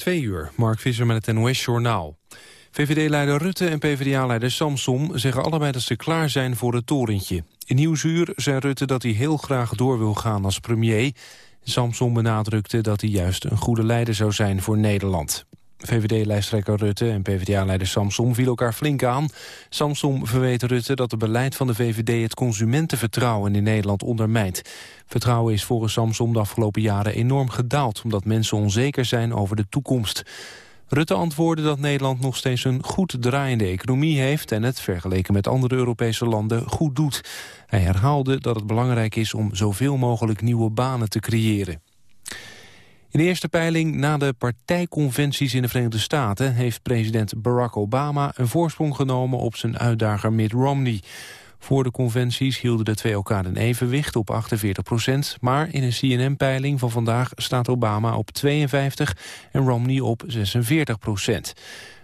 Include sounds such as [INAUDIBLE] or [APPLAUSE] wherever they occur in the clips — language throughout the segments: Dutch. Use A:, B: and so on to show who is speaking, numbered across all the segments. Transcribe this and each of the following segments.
A: Twee uur, Mark Visser met het NOS-journaal. VVD-leider Rutte en PvdA-leider Samsom zeggen allebei dat ze klaar zijn voor het torentje. In Nieuwsuur zei Rutte dat hij heel graag door wil gaan als premier. Samsom benadrukte dat hij juist een goede leider zou zijn voor Nederland. VVD-lijsttrekker Rutte en PvdA-leider Samsom vielen elkaar flink aan. Samsom verweet Rutte dat het beleid van de VVD het consumentenvertrouwen in Nederland ondermijnt. Vertrouwen is volgens Samsom de afgelopen jaren enorm gedaald... omdat mensen onzeker zijn over de toekomst. Rutte antwoordde dat Nederland nog steeds een goed draaiende economie heeft... en het, vergeleken met andere Europese landen, goed doet. Hij herhaalde dat het belangrijk is om zoveel mogelijk nieuwe banen te creëren. In de eerste peiling na de partijconventies in de Verenigde Staten... heeft president Barack Obama een voorsprong genomen op zijn uitdager Mitt Romney. Voor de conventies hielden de twee elkaar een evenwicht op 48 procent... maar in een CNN-peiling van vandaag staat Obama op 52 en Romney op 46 procent.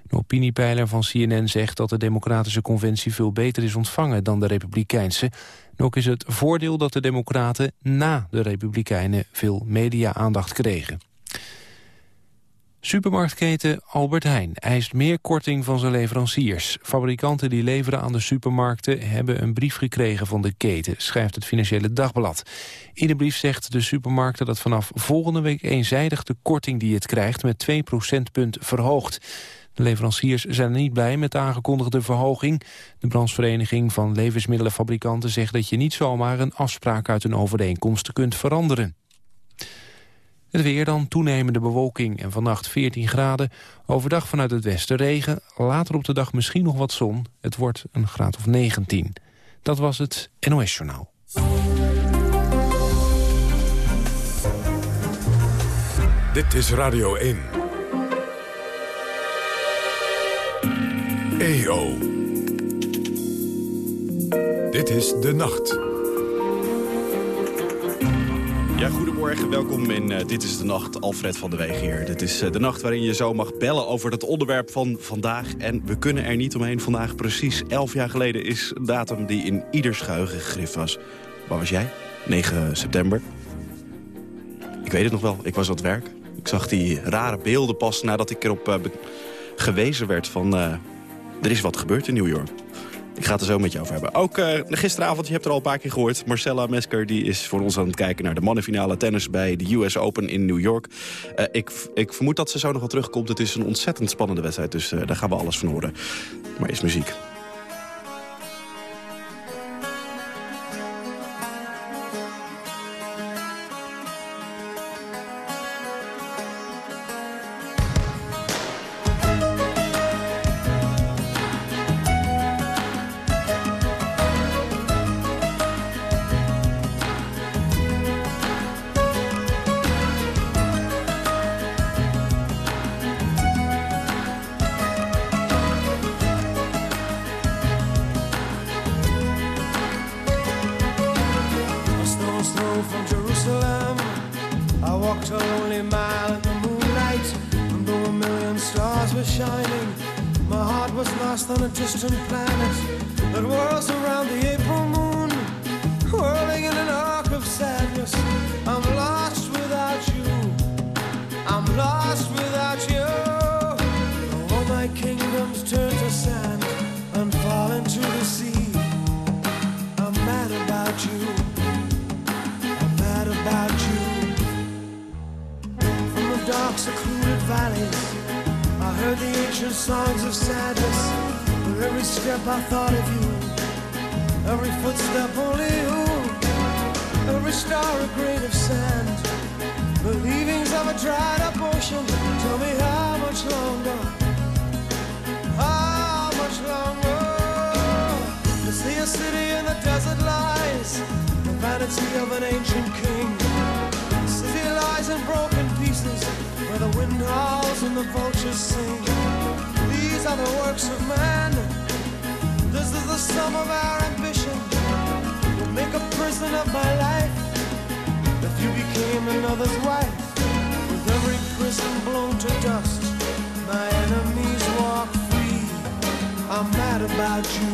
A: Een opiniepeiler van CNN zegt dat de democratische conventie veel beter is ontvangen dan de republikeinse. Ook is het voordeel dat de democraten na de republikeinen veel media-aandacht kregen. Supermarktketen Albert Heijn eist meer korting van zijn leveranciers. Fabrikanten die leveren aan de supermarkten hebben een brief gekregen van de keten, schrijft het Financiële Dagblad. In de brief zegt de supermarkten dat vanaf volgende week eenzijdig de korting die het krijgt met 2 procentpunt verhoogt. De leveranciers zijn niet blij met de aangekondigde verhoging. De branchevereniging van levensmiddelenfabrikanten zegt dat je niet zomaar een afspraak uit een overeenkomst kunt veranderen. Het weer dan, toenemende bewolking en vannacht 14 graden. Overdag vanuit het westen regen, later op de dag misschien nog wat zon. Het wordt een graad of 19. Dat was het NOS Journaal.
B: Dit is Radio 1. EO. Dit is De Nacht.
C: Ja, goedemorgen. Welkom in uh, Dit is de Nacht. Alfred van de Weeg hier. Dit is uh, de nacht waarin je zo mag bellen over het onderwerp van vandaag. En we kunnen er niet omheen. Vandaag precies elf jaar geleden is een datum die in ieders geheugen gegrift was. Waar was jij? 9 september. Ik weet het nog wel. Ik was aan het werk. Ik zag die rare beelden pas nadat ik erop uh, gewezen werd van... er is wat gebeurd in New York. Ik ga het er zo met je over hebben. Ook uh, gisteravond, je hebt er al een paar keer gehoord... Marcella Mesker die is voor ons aan het kijken naar de mannenfinale tennis... bij de US Open in New York. Uh, ik, ik vermoed dat ze zo nog wel terugkomt. Het is een ontzettend spannende wedstrijd, dus uh, daar gaan we alles van horen. Maar is muziek.
D: lost without you. All my kingdoms turn to sand and fall into the sea. I'm mad about you. I'm mad about you. From the dark, secluded valleys, I heard the ancient songs of sadness. With every step, I thought of you. Every footstep, only you. Every star, a grain of sand. Believing of a dried up ocean. Tell me how much longer, how much longer to see a city in the desert lies the vanity of an ancient king. The city lies in broken pieces where the wind howls and the vultures sing. These are the works of man. This is the sum of our ambition. We'll make a prison of my life if you became another's wife prison blown to dust. My enemies walk free. I'm mad about you.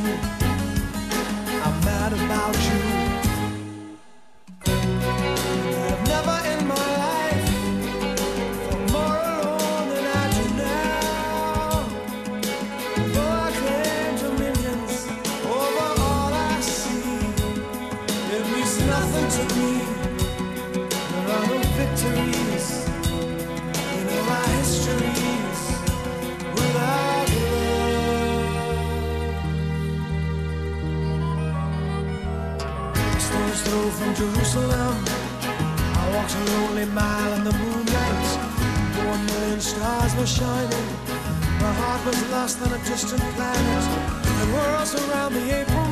D: I'm mad about you Jerusalem. I walked a lonely mile in the moonlight. One million stars were shining. My heart was lost on a distant planet. And whirls around the April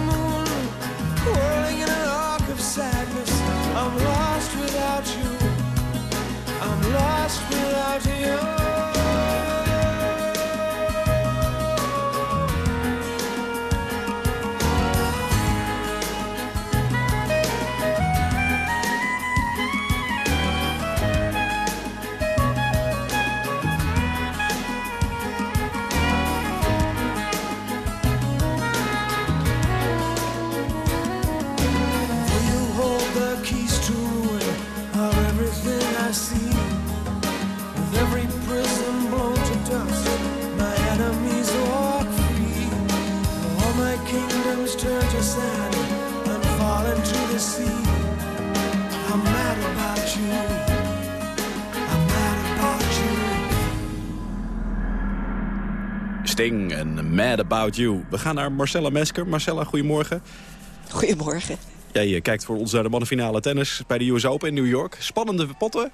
C: About You. We gaan naar Marcella Mesker. Marcella, goedemorgen.
E: Goedemorgen.
C: Jij eh, kijkt voor ons naar de mannenfinale tennis bij de US Open in New York. Spannende potten.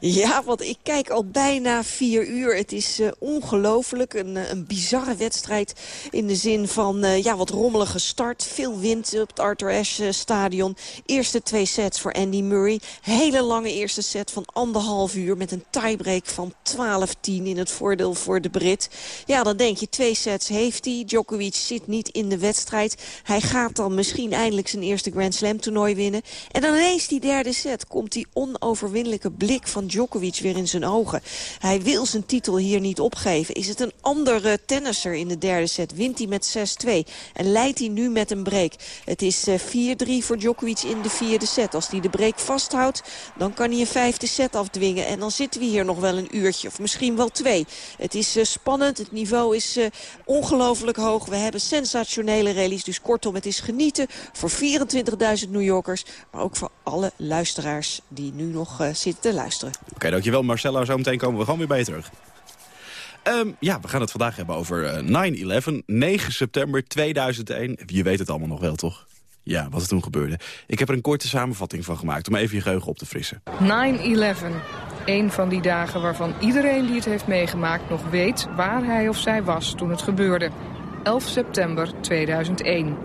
E: Ja, want ik kijk al bijna vier uur. Het is uh, ongelooflijk. Een, uh, een bizarre wedstrijd in de zin van uh, ja, wat rommelige start. Veel wind op het Arthur Ashe stadion. Eerste twee sets voor Andy Murray. Hele lange eerste set van anderhalf uur met een tiebreak van 12-10 in het voordeel voor de Brit. Ja, dan denk je twee sets heeft hij. Djokovic zit niet in de wedstrijd. Hij gaat dan misschien eindelijk zijn eerste Grand Slam toernooi winnen. En dan ineens die derde set komt die onoverwinnelijke blik van Djokovic weer in zijn ogen. Hij wil zijn titel hier niet opgeven. Is het een andere tennisser in de derde set? Wint hij met 6-2 en leidt hij nu met een break. Het is 4-3 eh, voor Djokovic in de vierde set. Als hij de break vasthoudt, dan kan hij een vijfde set afdwingen. En dan zitten we hier nog wel een uurtje of misschien wel twee. Het is uh, spannend, het niveau is uh, ongelooflijk hoog. We hebben sensationele rallies, dus kortom, het is genieten voor 24.000 New Yorkers. Maar ook voor alle luisteraars die nu nog zitten te luisteren.
C: Oké, okay, dankjewel Marcella. Zometeen komen we gewoon weer bij je terug. Um, ja, we gaan het vandaag hebben over uh, 9-11, 9 september 2001. Je weet het allemaal nog wel, toch? Ja, wat er toen gebeurde. Ik heb er een korte samenvatting van gemaakt om even je geheugen op te frissen.
F: 9-11. Een van die dagen waarvan iedereen die het heeft meegemaakt nog weet waar hij of zij was toen het gebeurde. 11 september 2001.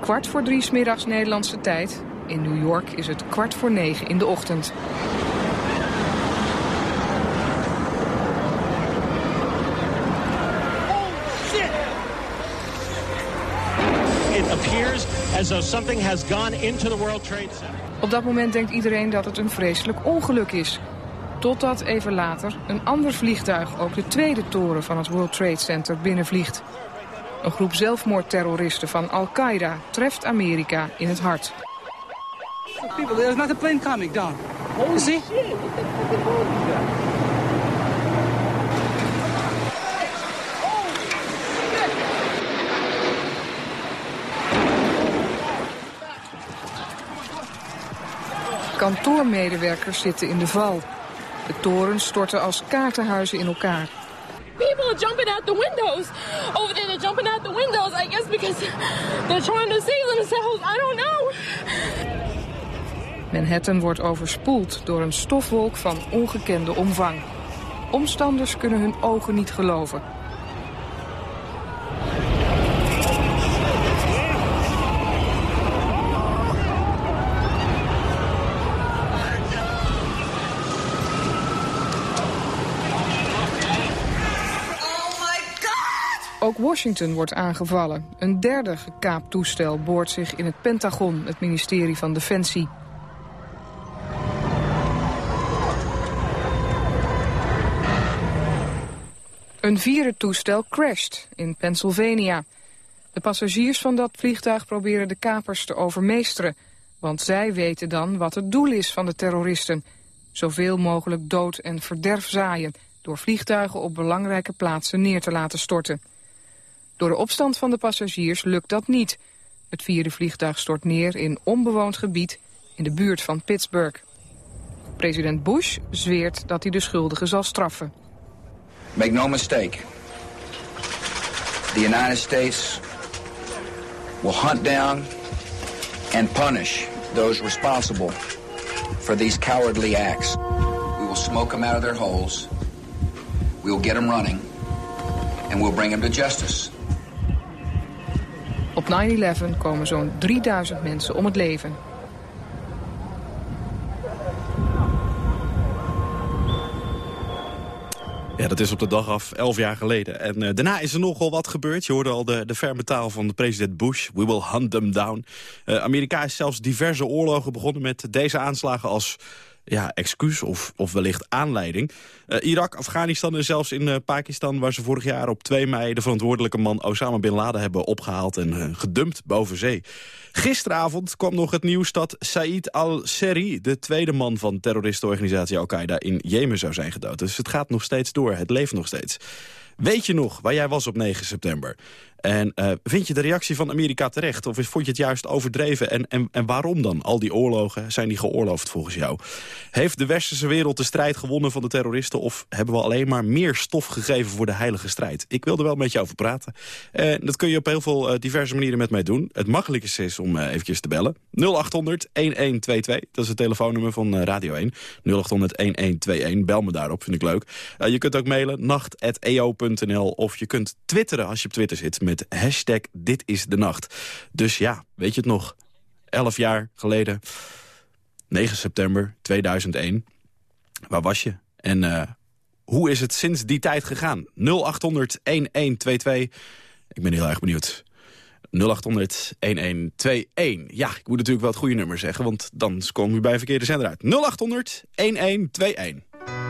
F: Kwart voor drie smiddags Nederlandse tijd. In New York is het kwart voor negen in de ochtend. As though something has gone into the World Trade Center. Op dat moment denkt iedereen dat het een vreselijk ongeluk is. Totdat even later een ander vliegtuig ook de tweede toren van het World Trade Center binnenvliegt. Een groep zelfmoordterroristen van Al-Qaeda treft Amerika in het hart. People, there's not a plane coming down. Holy See? Kantoormedewerkers zitten in de val. De torens storten als kaartenhuizen in elkaar. People are jumping out the windows. Over there they're jumping out the windows. I guess because they're trying to save themselves. I don't know. Manhattan wordt overspoeld door een stofwolk van ongekende omvang. Omstanders kunnen hun ogen niet geloven. Ook Washington wordt aangevallen. Een derde gekaapt toestel boort zich in het Pentagon, het ministerie van Defensie. Een vierde toestel crasht in Pennsylvania. De passagiers van dat vliegtuig proberen de kapers te overmeesteren. Want zij weten dan wat het doel is van de terroristen. Zoveel mogelijk dood en verderf zaaien... door vliegtuigen op belangrijke plaatsen neer te laten storten. Door de opstand van de passagiers lukt dat niet. Het vierde vliegtuig stort neer in onbewoond gebied in de buurt van Pittsburgh. President Bush zweert dat hij de schuldigen zal straffen.
G: Make no mistake. The United States will hunt down and punish those responsible for these cowardly acts. We will smoke them out of their holes. We will get them running. And we'll bring them to justice.
F: Op 9-11 komen zo'n 3000 mensen om het leven.
C: Ja, dat is op de dag af, elf jaar geleden. En uh, daarna is er nogal wat gebeurd. Je hoorde al de, de ferme taal van de president Bush. We will hunt them down. Uh, Amerika is zelfs diverse oorlogen begonnen met deze aanslagen als ja, excuus of, of wellicht aanleiding. Uh, Irak, Afghanistan en zelfs in uh, Pakistan... waar ze vorig jaar op 2 mei de verantwoordelijke man Osama Bin Laden hebben opgehaald... en uh, gedumpt boven zee. Gisteravond kwam nog het nieuws dat Said al-Seri... de tweede man van terroristenorganisatie Al-Qaeda in Jemen zou zijn gedood. Dus het gaat nog steeds door, het leeft nog steeds. Weet je nog waar jij was op 9 september? En uh, vind je de reactie van Amerika terecht? Of vond je het juist overdreven? En, en, en waarom dan? Al die oorlogen, zijn die geoorloofd volgens jou? Heeft de westerse wereld de strijd gewonnen van de terroristen... of hebben we alleen maar meer stof gegeven voor de heilige strijd? Ik wil er wel met je over praten. En dat kun je op heel veel uh, diverse manieren met mij doen. Het makkelijkste is om uh, eventjes te bellen. 0800-1122, dat is het telefoonnummer van Radio 1. 0800-1121, bel me daarop, vind ik leuk. je kunt ook mailen, nacht.eo.nl... of je kunt twitteren als je op Twitter zit met hashtag Dit is de Nacht. Dus ja, weet je het nog? Elf jaar geleden, 9 september 2001. Waar was je? En uh, hoe is het sinds die tijd gegaan? 0800-1122. Ik ben heel erg benieuwd. 0800-1121. Ja, ik moet natuurlijk wel het goede nummer zeggen... want dan komen we bij een verkeerde zender uit. 0800-1121.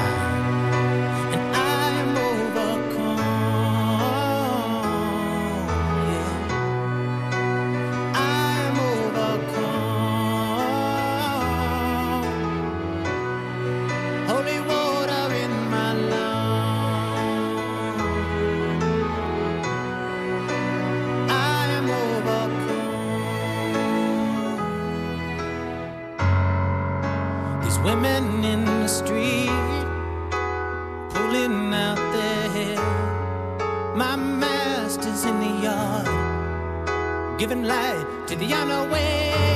H: Street pulling out their hair. My master's in the yard, giving light to the unaware.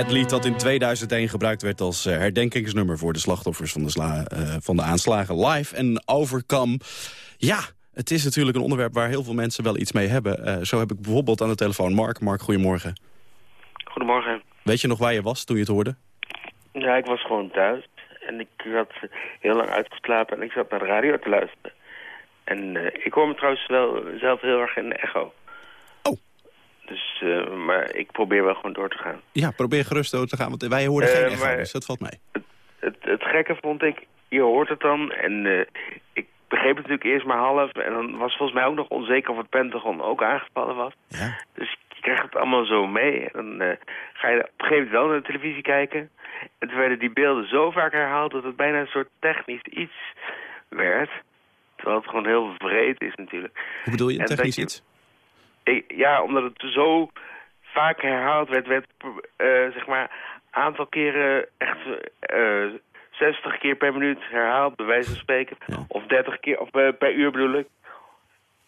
C: Het lied dat in 2001 gebruikt werd als eh, herdenkingsnummer... voor de slachtoffers van de, sla- eh, van de aanslagen live en overcome. Ja, het is natuurlijk een onderwerp waar heel veel mensen wel iets mee hebben. Eh, zo heb ik bijvoorbeeld aan de telefoon Mark. Mark, goedemorgen.
I: Goedemorgen.
C: Weet je nog waar je was toen je het hoorde?
I: Ja, ik was gewoon thuis. En ik had heel lang uitgeslapen en ik zat naar de radio te luisteren. En ik hoor me trouwens wel zelf heel erg in de echo. Dus, eh, maar ik probeer wel gewoon door te gaan.
C: Ja, probeer gerust door te gaan, want wij hoorden
I: Eh,
C: geen echo,
I: maar-
C: dus dat valt mee.
I: Het, het gekke vond ik, je hoort het dan en eh, ik begreep het natuurlijk eerst maar half. En dan was volgens mij ook nog onzeker of het Pentagon ook aangevallen was.
C: Ja.
I: Dus je krijgt het allemaal zo mee. En dan ga je op een gegeven moment wel naar de televisie kijken. En toen werden die beelden zo vaak herhaald dat het bijna een soort technisch iets werd. Terwijl het gewoon heel vreed is natuurlijk.
C: Hoe bedoel je, technisch
I: je-
C: iets?
I: Ik- ja, omdat het zo vaak herhaald werd, werd eh, zeg maar aantal keren echt eh 60 keer per minuut herhaald, bij wijze van spreken.
C: Ja.
I: Of 30 keer, of per, uur bedoel ik.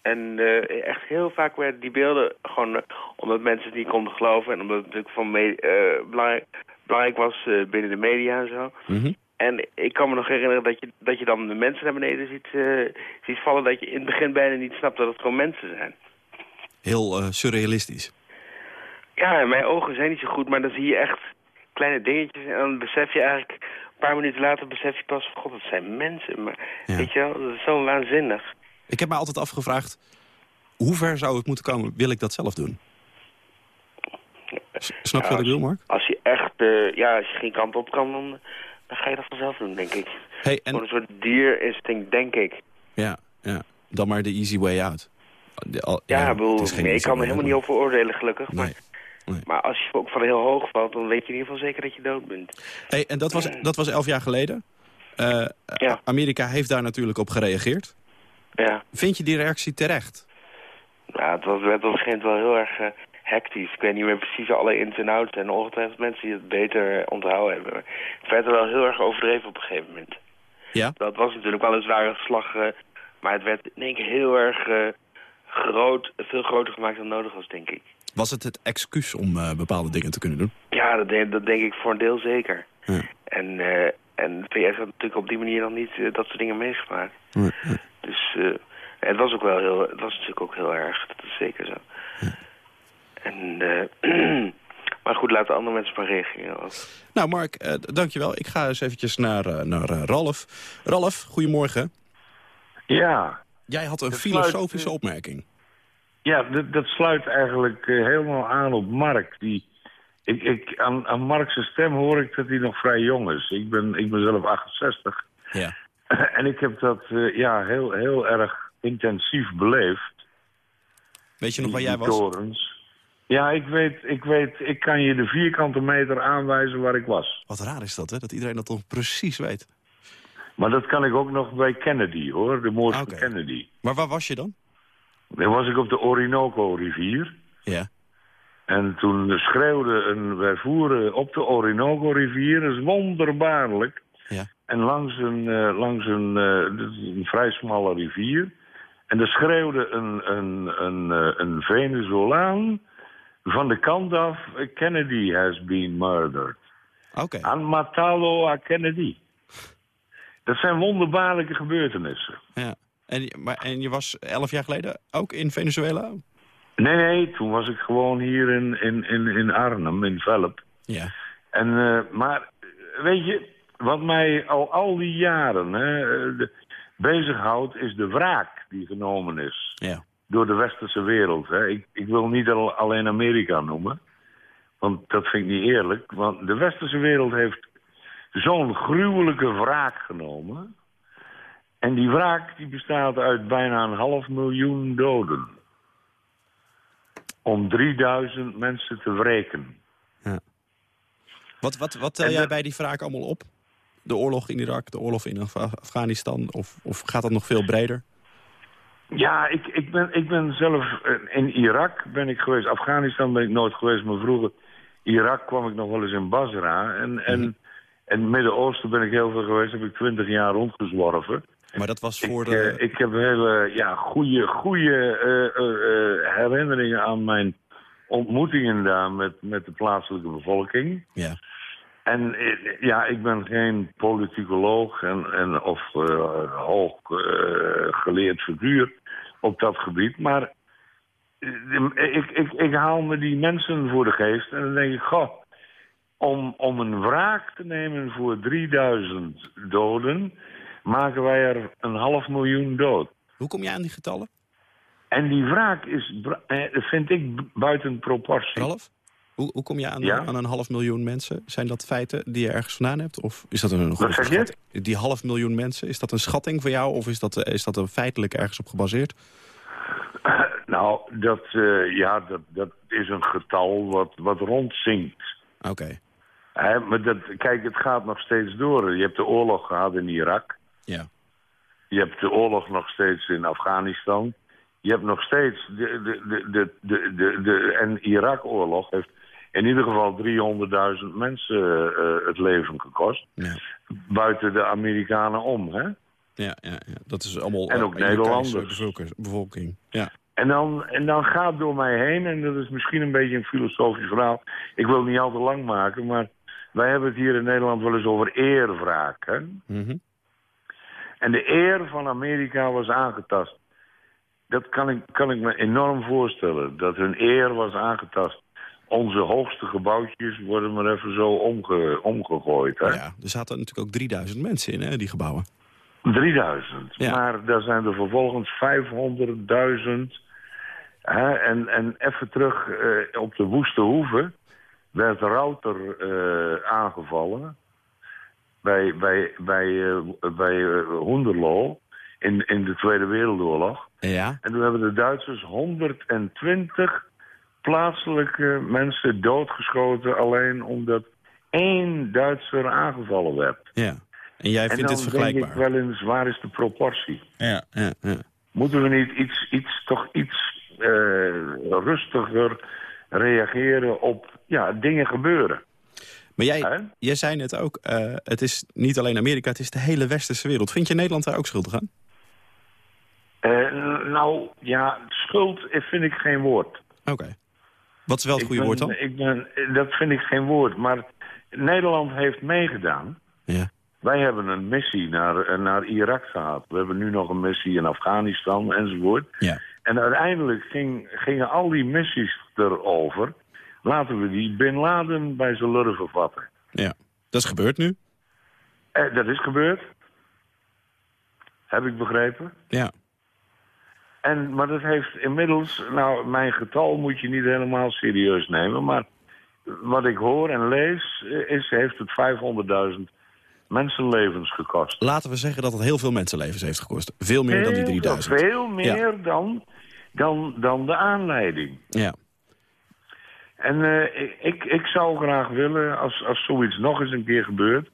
I: En eh, echt heel vaak werden die beelden gewoon, eh, omdat mensen het niet konden geloven en omdat het natuurlijk van eh, belangrijk, belangrijk was eh, binnen de media en zo.
C: Mhm.
I: En ik kan me nog herinneren dat je, dat je dan de mensen naar beneden ziet, eh, ziet vallen, dat je in het begin bijna niet snapt dat het gewoon mensen zijn.
C: Heel eh, surrealistisch.
I: Ja, mijn ogen zijn niet zo goed, maar dan zie je echt kleine dingetjes. En dan besef je eigenlijk, een paar minuten later besef je pas, god, dat zijn mensen. Maar
C: Ja.
I: weet je wel, dat is zo waanzinnig.
C: Ik heb me altijd afgevraagd, hoe ver zou het moeten komen? Wil ik dat zelf doen? S- Snap je
I: Ja,
C: wat ik bedoel, Mark?
I: Als je echt, eh, ja, als je geen kant op kan, dan, dan ga je dat vanzelf doen, denk ik.
C: Hey,
I: Gewoon
C: en,
I: een soort dierinstinct, denk ik.
C: ja, ja, dan maar de easy way out. Al-
I: Ja, ik bedoel, nee, kan er helemaal niet over oordelen, gelukkig.
C: Nee,
I: Maar,
C: nee.
I: maar als je ook van heel hoog valt, dan weet je in ieder geval zeker dat je dood bent.
C: Hey, en dat was, dat was elf jaar geleden. Eh,
I: Ja.
C: Amerika heeft daar natuurlijk op gereageerd.
I: Ja.
C: Vind je die reactie terecht?
I: Ja, het was, werd op een gegeven moment wel heel erg eh, hectisch. Ik weet niet meer precies alle ins en outs. En ongetwijfeld mensen die het beter eh, onthouden hebben. Het werd er wel heel erg overdreven op een gegeven moment.
C: Ja?
I: Dat was natuurlijk wel een zware slag. eh, maar het werd in één keer heel erg eh, groot, veel groter gemaakt dan nodig was, denk ik.
C: Was het het excuus om eh, bepaalde dingen te kunnen doen?
I: Ja, dat denk, dat denk ik voor een deel zeker.
C: Ja.
I: En, eh en de VS had natuurlijk op die manier nog niet eh, dat soort dingen meegemaakt.
C: Ja, ja.
I: Dus eh, het was ook wel heel, het was natuurlijk ook heel erg. Dat is zeker zo. En, eh, [CLEARS THROAT] maar goed, laten andere mensen maar reageren.
C: Nou, Mark, eh, dankjewel. Ik ga eens eventjes naar, eh, naar Ralf. Ralf, goedemorgen.
J: Ja,
C: Jij had een filosofische opmerking.
J: ja dat, dat sluit eigenlijk eh, helemaal aan op Mark. Die, ik, ik, aan, aan Mark's stem hoor ik dat hij nog vrij jong is. Ik ben, ik ben zelf 68.
C: Ja. [CLEARS THROAT]
J: en ik heb dat eh, ja, heel, heel erg intensief beleefd.
C: Weet je nog waar jij was?
J: torens. Ja, ik weet, ik weet, ik kan je de vierkante meter aanwijzen waar ik was.
C: Wat raar is dat, hè? Dat iedereen dat toch precies weet.
J: Maar dat kan ik ook nog bij Kennedy, hoor. De moord van. Kennedy.
C: Maar waar was je dan?
J: Dan was ik op de Orinoco-rivier.
C: Ja.
J: En toen schreeuwde een... Wij voeren op de Orinoco-rivier. Dat is wonderbaarlijk.
C: Ja.
J: En langs een, eh, langs een, eh, een vrij smalle rivier. En er schreeuwde een, een, een, eh, een Venezolaan van de kant af... Kennedy has been murdered.
C: Oké.
J: Matalo a Kennedy. Dat zijn wonderbaarlijke gebeurtenissen.
C: Ja. En, je- maar, en je was elf jaar geleden ook in Venezuela?
J: Nee, nee, toen was ik gewoon hier in, in, in, in Arnhem, in Velp.
C: Ja.
J: En, eh, maar weet je, wat mij al al die jaren hè, eh, de- bezighoudt, is de wraak die genomen is
C: Ja.
J: door de westerse wereld. Hè. Ik, ik wil niet al, alleen Amerika noemen, want dat vind ik niet eerlijk. Want de westerse wereld heeft zo'n gruwelijke wraak genomen. En die wraak die bestaat uit bijna een half miljoen doden. Om 3000 mensen te wreken.
C: Wat, wat, wat tel
J: En
C: jij
J: dat-
C: bij die wraak allemaal op? De oorlog in Irak, de oorlog in Af- Afghanistan? Of, of gaat dat nog veel breder?
J: Ja, ik, ik, ben, ik ben zelf eh, in Irak ben ik geweest. Afghanistan ben ik nooit geweest, maar vroeger Irak kwam ik nog wel eens in Basra. En, en, en het Midden-Oosten ben ik heel veel geweest, heb ik twintig jaar rondgezworven.
C: Maar dat was voor
J: Ik,
C: de...
J: eh, ik heb hele ja, goede, goede eh, eh, herinneringen aan mijn ontmoetingen daar met, met de plaatselijke bevolking.
C: Ja.
J: En ja, ik ben geen politicoloog en, en, of eh, hoog geleerd figuur op dat gebied. Maar ik, ik, ik haal me die mensen voor de geest en dan denk ik, goh, om, om een wraak te nemen voor 3000 doden, maken wij er een half miljoen dood.
C: Hoe kom je aan die getallen?
J: En die wraak is, eh, vind ik, bu- buiten proportie.
C: Ralf? Hoe, hoe kom je aan,
J: Ja?
C: aan een half miljoen mensen? Zijn dat feiten die je ergens vandaan hebt? Of is dat een schatting? Die half miljoen mensen, is dat een schatting voor jou? Of is dat, eh, is dat er feitelijk ergens op gebaseerd? [CLEARS THROAT]
J: Nou, dat, eh, ja, dat, dat is een getal wat, wat rondzinkt.
C: Oké.
J: Maar dat, kijk, het gaat nog steeds door. Je hebt de oorlog gehad in Irak.
C: Ja.
J: Je hebt de oorlog nog steeds in Afghanistan. Je hebt nog steeds... De, de, de, de, de, de, en Irak-oorlog heeft in ieder geval 300.000 mensen eh, het leven gekost.
C: Ja.
J: Buiten de Amerikanen om, hè?
C: Ja, ja, ja, dat is allemaal...
J: En
C: eh,
J: ook
C: Iraakse
J: Nederlanders.
C: bevolking- bevolking. Ja.
J: En dan, en dan gaat door mij heen, en dat is misschien een beetje een filosofisch verhaal. Ik wil het niet al te lang maken, maar wij hebben het hier in Nederland wel eens over eerwraak. Hè?
C: Mhm.
J: En de eer van Amerika was aangetast. Dat kan ik, kan ik me enorm voorstellen, dat hun eer was aangetast. Onze hoogste gebouwtjes worden maar even zo omge, omgegooid. Hè?
C: ja, er zaten natuurlijk ook 3000 mensen in, hè, die gebouwen.
J: 3000.
C: Ja.
J: Maar daar zijn er vervolgens 500.000. Hè, en, en even terug eh, op de Woeste Hoeve werd Router eh, aangevallen. Bij, bij, bij, eh, bij eh, Hoenderloo in, in de Tweede Wereldoorlog.
C: Ja.
J: En toen hebben de Duitsers 120 plaatselijke mensen doodgeschoten... alleen omdat één Duitser aangevallen werd.
C: Ja. En jij
J: En
C: vindt
J: dan
C: dit vergelijkbaar?
J: denk ik wel eens, waar is de proportie?
C: Ja, ja, ja.
J: Moeten we niet iets, iets toch iets rustiger reageren op... Ja, dingen gebeuren.
C: Maar jij, jij zei net ook, eh, het is niet alleen Amerika, het is de hele westerse wereld. Vind je Nederland daar ook schuldig aan?
J: Eh, nou, ja, schuld vind ik geen woord.
C: Oké. Wat is wel het
J: Ik
C: goede
J: ben-
C: woord dan?
J: Ik ben, dat vind ik geen woord. Maar Nederland heeft meegedaan.
C: Ja.
J: Wij hebben een missie naar, naar Irak gehad. We hebben nu nog een missie in Afghanistan enzovoort.
C: Ja.
J: En uiteindelijk ging, gingen al die missies erover. Laten we die Bin Laden bij zijn lurven vatten.
C: ja. Dat is gebeurd nu.
J: Eh, dat is gebeurd. Heb ik begrepen.
C: Ja.
J: En, maar dat heeft inmiddels... Nou, mijn getal moet je niet helemaal serieus nemen. Maar wat ik hoor en lees, eh, is, heeft het 500.000 mensenlevens gekost.
C: Laten we zeggen dat het heel veel mensenlevens heeft gekost. Veel meer dan die
J: Heel
C: 3000.
J: Veel meer dan, dan, dan de aanleiding.
C: Ja.
J: En eh, ik, ik zou graag willen, als, als zoiets nog eens een keer gebeurt...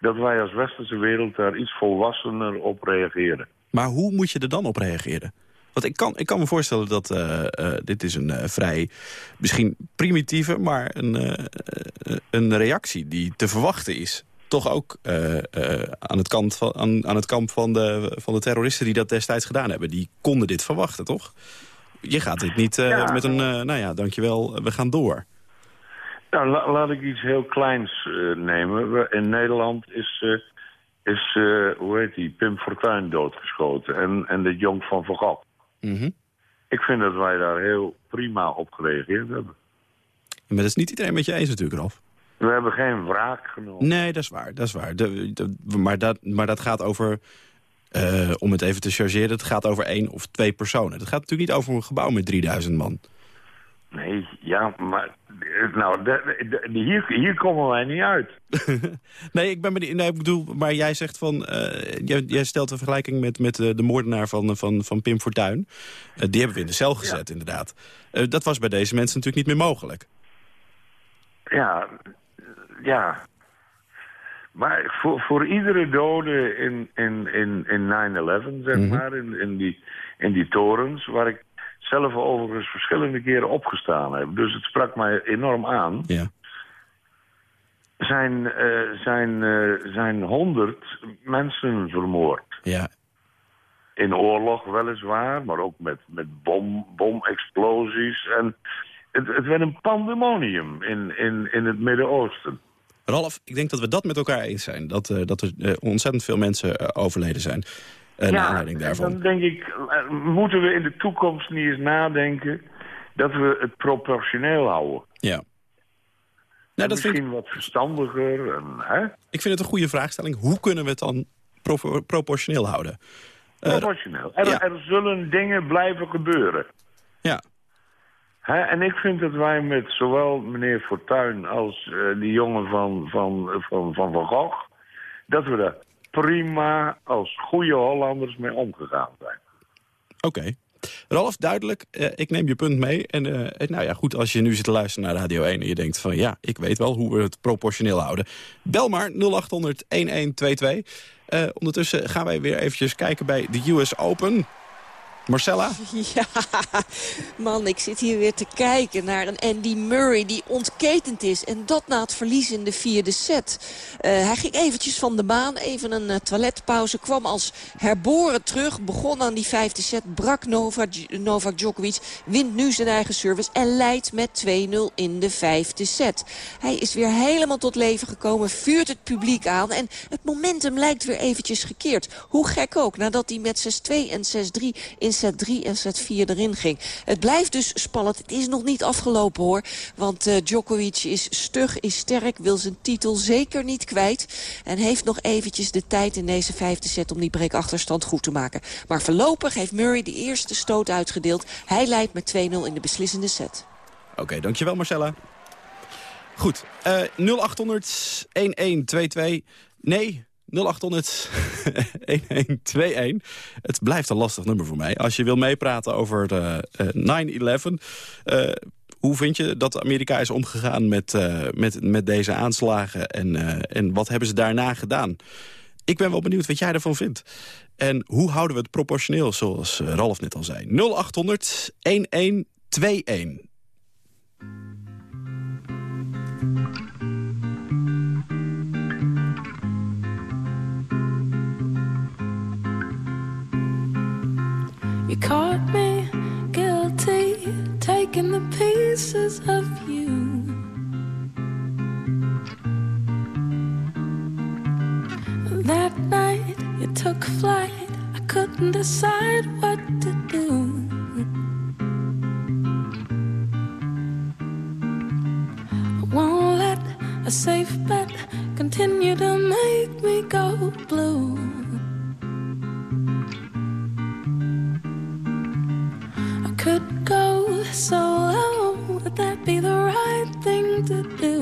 J: dat wij als westerse wereld daar iets volwassener op reageren.
C: Maar hoe moet je er dan op reageren? Want ik kan, ik kan me voorstellen dat eh, eh, dit is een vrij, misschien primitieve... maar een, een reactie die te verwachten is. Toch ook eh, eh, aan, het kant van, aan, aan het kamp van de, van de terroristen die dat destijds gedaan hebben. Die konden dit verwachten, toch? Je gaat dit niet eh,
J: Ja.
C: met een, nou ja, dankjewel, we gaan door.
J: Nou, la- laat ik iets heel kleins nemen. In Nederland is, is hoe heet die, Pim Fortuyn doodgeschoten. En, en de Jong van Gogh.
C: Mhm.
J: Ik vind dat wij daar heel prima op gereageerd hebben.
C: Maar dat is niet iedereen met je eens natuurlijk, Ralf.
J: We hebben geen wraak genomen.
C: Nee, dat is waar. Dat is waar. De, de- maar, dat, maar dat gaat over, eh, om het even te chargeren... het gaat over één of twee personen. Het gaat natuurlijk niet over een gebouw met 3000 man.
J: Nee, ja, maar... Nou, de- de- de- hier, hier komen wij niet uit. [LAUGHS]
C: nee, ik ben benieuwd. Nee, ik bedoel, maar jij zegt van... eh, jij, jij stelt een vergelijking met, met eh, de moordenaar van, van, van Pim Fortuyn. Eh, die hebben we in de cel gezet, inderdaad. Eh, dat was bij deze mensen natuurlijk niet meer mogelijk.
J: Ja, ja. Maar voor, voor iedere dode in, in, in, in 9-11, zeg
C: Mhm.
J: maar, in, in, die, in die torens, waar ik zelf overigens verschillende keren opgestaan heb. Dus het sprak mij enorm aan.
C: Ja.
J: Zijn, eh, zijn, eh, zijn honderd mensen vermoord.
C: Ja.
J: In oorlog weliswaar, maar ook met, met bom, bomexplosies. En het, het werd een pandemonium in, in, in het Midden-Oosten.
C: Ralf, ik denk dat we dat met elkaar eens zijn. Dat, eh, dat er eh, ontzettend veel mensen eh, overleden zijn. Naar aanleiding daarvan.
J: dan denk ik, moeten we in de toekomst niet eens nadenken... dat we het proportioneel houden.
C: Ja. Nou, dat vind
J: misschien wat verstandiger. En, hè?
C: Ik vind het een goede vraagstelling. Hoe kunnen we het dan pro- proportioneel houden?
J: Proportioneel. Er,
C: ja.
J: er zullen dingen blijven gebeuren.
C: Ja.
J: En ik vind dat wij met zowel meneer Fortuyn als eh, die jongen van Van, van, van Van Gogh... dat we daar prima als goede Hollanders mee omgegaan zijn.
C: Oké. Ralf, duidelijk, eh, ik neem je punt mee. En eh, nou ja, goed, als je nu zit te luisteren naar Radio 1... en je denkt van ja, ik weet wel hoe we het proportioneel houden. Bel maar 0800-1122. Eh, ondertussen gaan wij weer eventjes kijken bij de US Open. Marcella? [LAUGHS]
E: Ja, man, ik zit hier weer te kijken naar een Andy Murray die ontketend is. En dat na het verlies in de vierde set. Eh, hij ging eventjes van de baan, even een eh, toiletpauze. Kwam als herboren terug, begon aan die vijfde set. Brak Novak, Novak Djokovic, wint nu zijn eigen service en leidt met 2-0 in de vijfde set. Hij is weer helemaal tot leven gekomen, vuurt het publiek aan. En het momentum lijkt weer eventjes gekeerd. Hoe gek ook, nadat hij met 6-2 en 6-3 in set 3 en set 4 erin ging. Het blijft dus spannend. Het is nog niet afgelopen hoor. Want uh, Djokovic is stug, is sterk, wil zijn titel zeker niet kwijt. En heeft nog eventjes de tijd in deze vijfde set om die breekachterstand goed te maken. Maar voorlopig heeft Murray de eerste stoot uitgedeeld. Hij leidt met 2-0 in de beslissende set.
C: Oké, dankjewel Marcella. Goed, uh, 0800 1122. Nee, 0800 1121. [LAUGHS] Het blijft een lastig nummer voor mij. Als je wil meepraten over uh, 9-11... Uh, hoe vind je dat Amerika is omgegaan met, uh, met, met deze aanslagen? En, en wat hebben ze daarna gedaan? Ik ben wel benieuwd wat jij ervan vindt. En hoe houden we het proportioneel, zoals Ralf net al zei? 0800 1121.
K: You caught me guilty, taking the pieces of you. That night you took flight, I couldn't decide what to do. I won't let a safe bet continue to make me go blue. So low. Would that be the right thing to do?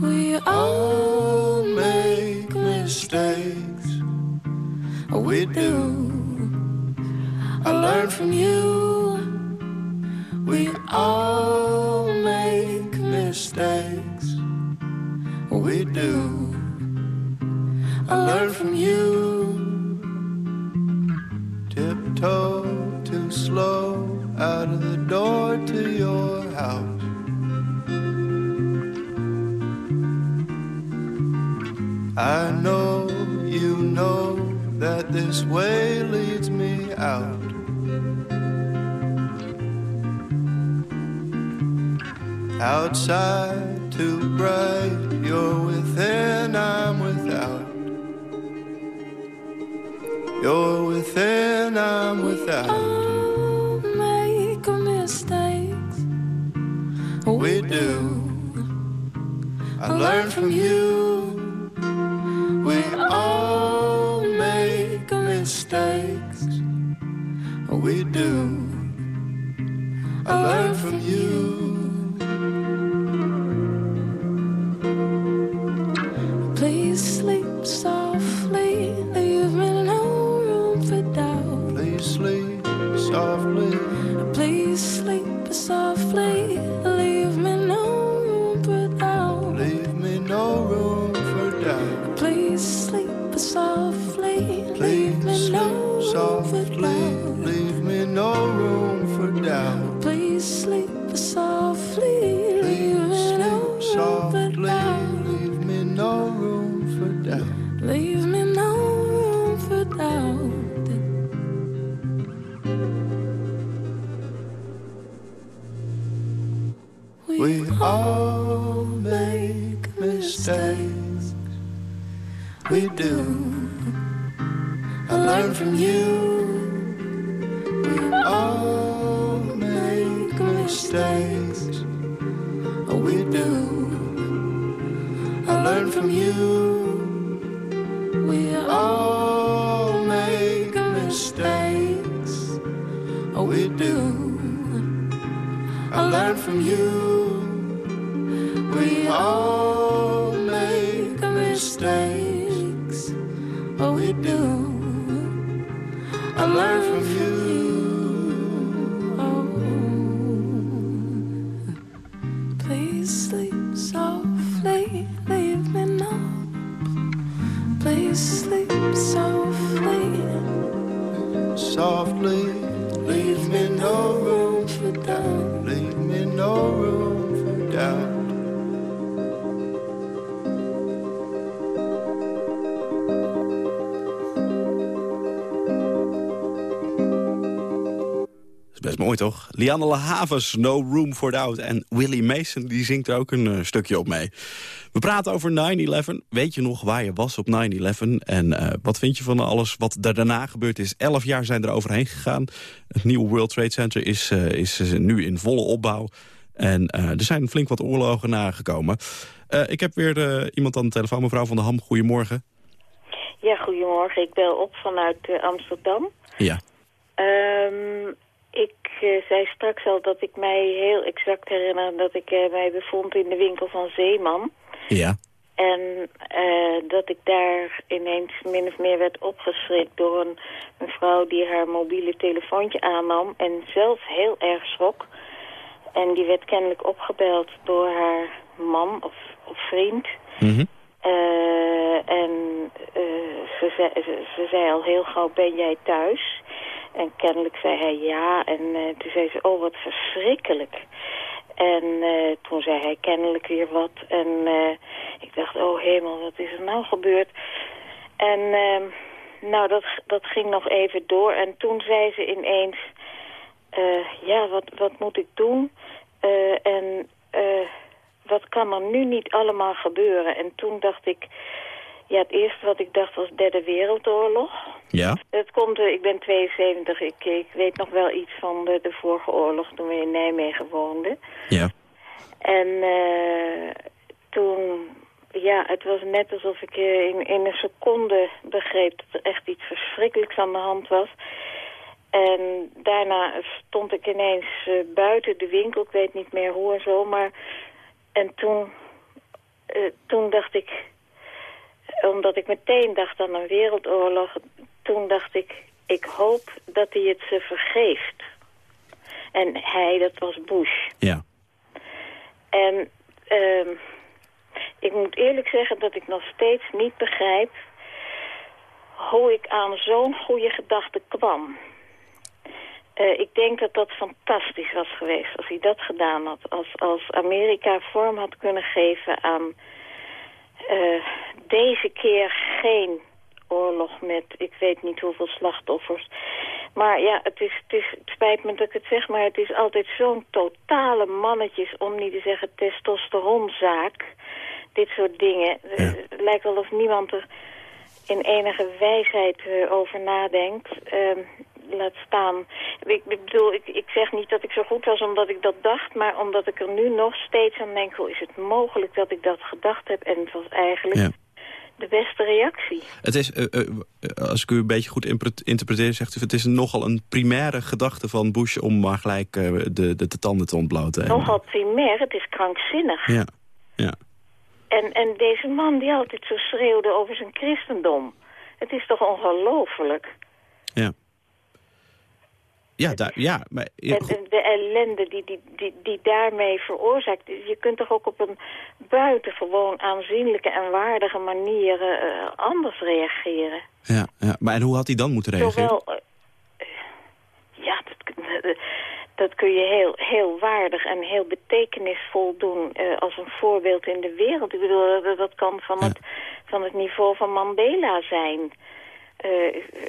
K: We all make mistakes. We do. I learn from you. We all make mistakes. We do. I learn from you tiptoe too slow out of the door to your house. I know you know that this way leads me out. Outside too bright, you're within, I'm without. You're within, I'm without. All make mistakes. We do. I learn from you. We all make mistakes. We do. I learn. Do. I learn from you. We all make mistakes. Oh, we do. I learn from you.
L: We
K: all make mistakes. Oh, we do. I learn from you. We all make mistakes. Do. I learn from you.
C: Mooi, toch? Lianne La Havas, No Room for Doubt. En Willie Mason, die zingt er ook een eh, stukje op mee. We praten over 9-11. Weet je nog waar je was op 9-11? En eh, wat vind je van alles wat er daarna gebeurd is? Elf jaar zijn er overheen gegaan. Het nieuwe World Trade Center is, eh, is nu in volle opbouw. En er zijn flink wat oorlogen nagekomen. Ik heb weer iemand aan de telefoon, mevrouw Van der Ham. Goedemorgen.
M: Ja, goedemorgen. Ik bel op vanuit Amsterdam.
C: Ja.
M: Ehm, ik eh, zei straks al dat ik mij heel exact herinner dat ik eh, mij bevond in de winkel van Zeeman.
C: Ja.
M: En eh, dat ik daar ineens min of meer werd opgeschrikt door een, een vrouw die haar mobiele telefoontje aannam en zelf heel erg schrok. En die werd kennelijk opgebeld door haar man of, of vriend. Eh, en eh, ze, zei, ze, ze zei al heel gauw, ben jij thuis? En kennelijk zei hij ja. En eh, toen zei ze, oh wat verschrikkelijk. En eh, toen zei hij kennelijk weer wat. En eh, ik dacht, oh hemel, wat is er nou gebeurd? En ehm, nou, dat, dat ging nog even door. En toen zei ze ineens, ja, wat, wat moet ik doen? En wat kan er nu niet allemaal gebeuren? En toen dacht ik, ja, het eerste wat ik dacht was derde wereldoorlog.
C: Ja.
M: Het komt, eh, ik ben 72, ik, ik weet nog wel iets van de, de vorige oorlog toen we in Nijmegen woonden.
C: Ja.
M: En eh, toen, ja, het was net alsof ik eh, in, in een seconde begreep dat er echt iets verschrikkelijks aan de hand was. En daarna stond ik ineens buiten de winkel, ik weet niet meer hoe en zo, maar... En toen, toen dacht ik, omdat ik meteen dacht aan een wereldoorlog, toen dacht ik, ik hoop dat hij het ze vergeeft. En hij, dat was Bush.
C: Ja.
M: En ehm, ik moet eerlijk zeggen dat ik nog steeds niet begrijp hoe ik aan zo'n goede gedachte kwam. Eh, ik denk dat dat fantastisch was geweest als hij dat gedaan had. Als, als Amerika vorm had kunnen geven aan eh, deze keer geen oorlog met ik weet niet hoeveel slachtoffers. Maar ja, het, is, het, is, het spijt me dat ik het zeg, maar het is altijd zo'n totale mannetjes, om niet te zeggen testosteronzaak. Dit soort dingen. Eh, Het lijkt wel of niemand er in enige wijsheid eh, over nadenkt. Ehm, laat staan. Ik, ik bedoel, ik, ik zeg niet dat ik zo goed was omdat ik dat dacht, maar omdat ik er nu nog steeds aan denk, hoe is het mogelijk dat ik dat gedacht heb? En het was eigenlijk
C: Ja.
M: de beste reactie.
C: Het is, eh, eh, als ik u een beetje goed interpreteer, zegt u... het is nogal een primaire gedachte van Bush om maar gelijk eh, de, de, de tanden te ontbloten. En-
M: Nogal primair, het is krankzinnig.
C: Ja, ja.
M: En, en deze man die altijd zo schreeuwde over zijn christendom. Het is toch ongelooflijk?
C: Ja. Ja, ja maar...
M: En, de ellende die, die, die, die daarmee veroorzaakt. Je kunt toch ook op een buitengewoon aanzienlijke en waardige manier eh, anders reageren.
C: Ja, ja, maar en hoe had hij dan moeten reageren?
M: Eh, ja, dat, eh, dat kun je heel, heel waardig en heel betekenisvol doen als een voorbeeld in de wereld. Ik bedoel, dat, dat kan van, het, van het niveau van Mandela zijn. Eh,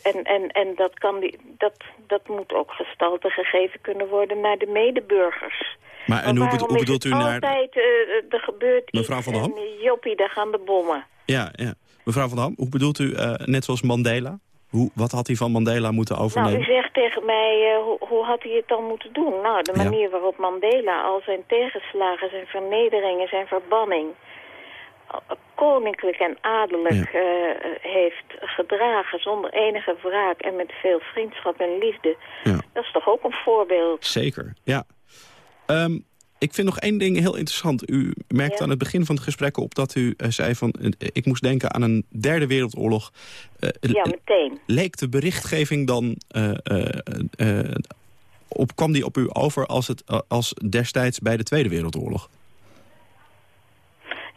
M: en en, en dat, kan die, dat, dat moet ook gestalte gegeven kunnen worden naar de medeburgers.
C: Maar en hoe, bedo- bedoelt u naar...
M: altijd, eh, er gebeurt
C: Mevrouw
M: iets
C: van der Ham?
M: eh, joppie, daar gaan de bommen.
C: Ja, ja. Mevrouw van Ham, hoe bedoelt u, net zoals Mandela? Hoe, wat had hij van Mandela moeten
M: Nou,
C: overnemen?
M: u zegt tegen mij, hoe, hoe had hij het dan moeten doen? Nou, de
C: Ja.
M: manier waarop Mandela al zijn tegenslagen, zijn vernederingen, zijn verbanning... koninklijk en adellijk eh, heeft gedragen zonder enige wraak... en met veel vriendschap en liefde.
C: Ja.
M: Dat is toch ook een voorbeeld?
C: Zeker, ja. Ehm, ik vind nog één ding heel interessant. U merkte
M: Ja.
C: aan het begin van het gesprek op dat u eh, zei van... eh, ik moest denken aan een derde wereldoorlog.
M: Ja, meteen.
C: Leek de berichtgeving dan... op, kwam die op u over als, het, als destijds bij de Tweede Wereldoorlog?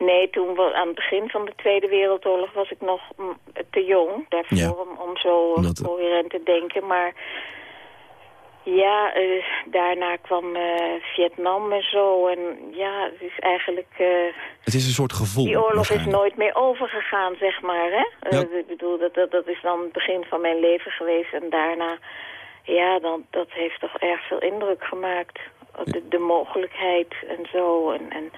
M: Nee, toen we, aan het begin van de Tweede Wereldoorlog was ik nog mm, te jong daarvoor
C: Ja.
M: om, om zo
C: Omdat-
M: coherent te denken. Maar ja, eh, daarna kwam eh, Vietnam en zo. En ja, het is eigenlijk... eh,
C: Het is een soort gevoel.
M: die oorlog is nooit meer overgegaan, zeg maar. Hè? Eh,
C: Ja.
M: ik bedoel, dat, dat, dat is dan het begin van mijn leven geweest. En daarna, ja, dan, dat heeft toch erg veel indruk gemaakt. De, de mogelijkheid en zo. En, en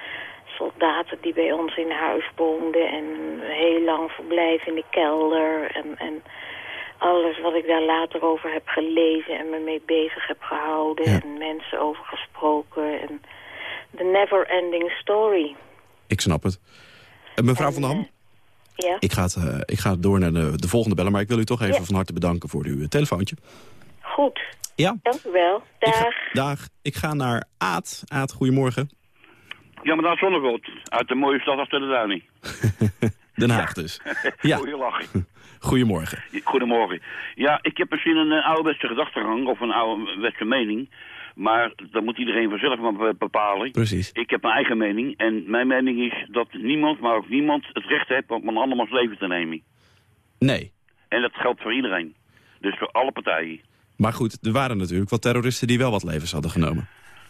M: soldaten die bij ons in huis woonden. En heel lang verblijf in de kelder. En, en alles wat ik daar later over heb gelezen en me mee bezig heb gehouden. En mensen over gesproken. En the never ending story.
C: Ik snap het. Eh, mevrouw van der Ham,
M: Ja.
C: ik, ga het, eh, ik ga door naar de, de volgende bellen... maar ik wil u toch even
M: Ja.
C: van harte bedanken voor uw eh, telefoontje.
M: Goed.
C: Ja.
M: Dank u wel. Dag.
C: Dag, ik ga naar Aad. Aad, goedemorgen.
N: Ja, maar dan Zonneveld. Uit de mooie stad achter de Duining. [LAUGHS]
C: Den Haag dus. [LAUGHS] Ja.
N: Goeie lach. [LAUGHS]
C: Goedemorgen.
N: Goedemorgen. Ja, ik heb misschien een uh, ouderwetse gedachtegang of een ouderwetse mening. Maar dat moet iedereen vanzelf maar be- bepalen.
C: Precies.
N: Ik heb mijn eigen mening. En mijn mening is dat niemand, maar ook niemand, het recht heeft om een andermans leven te nemen.
C: Nee.
N: En dat geldt voor iedereen. Dus voor alle partijen.
C: Maar goed, er waren natuurlijk wat terroristen die wel wat levens hadden genomen.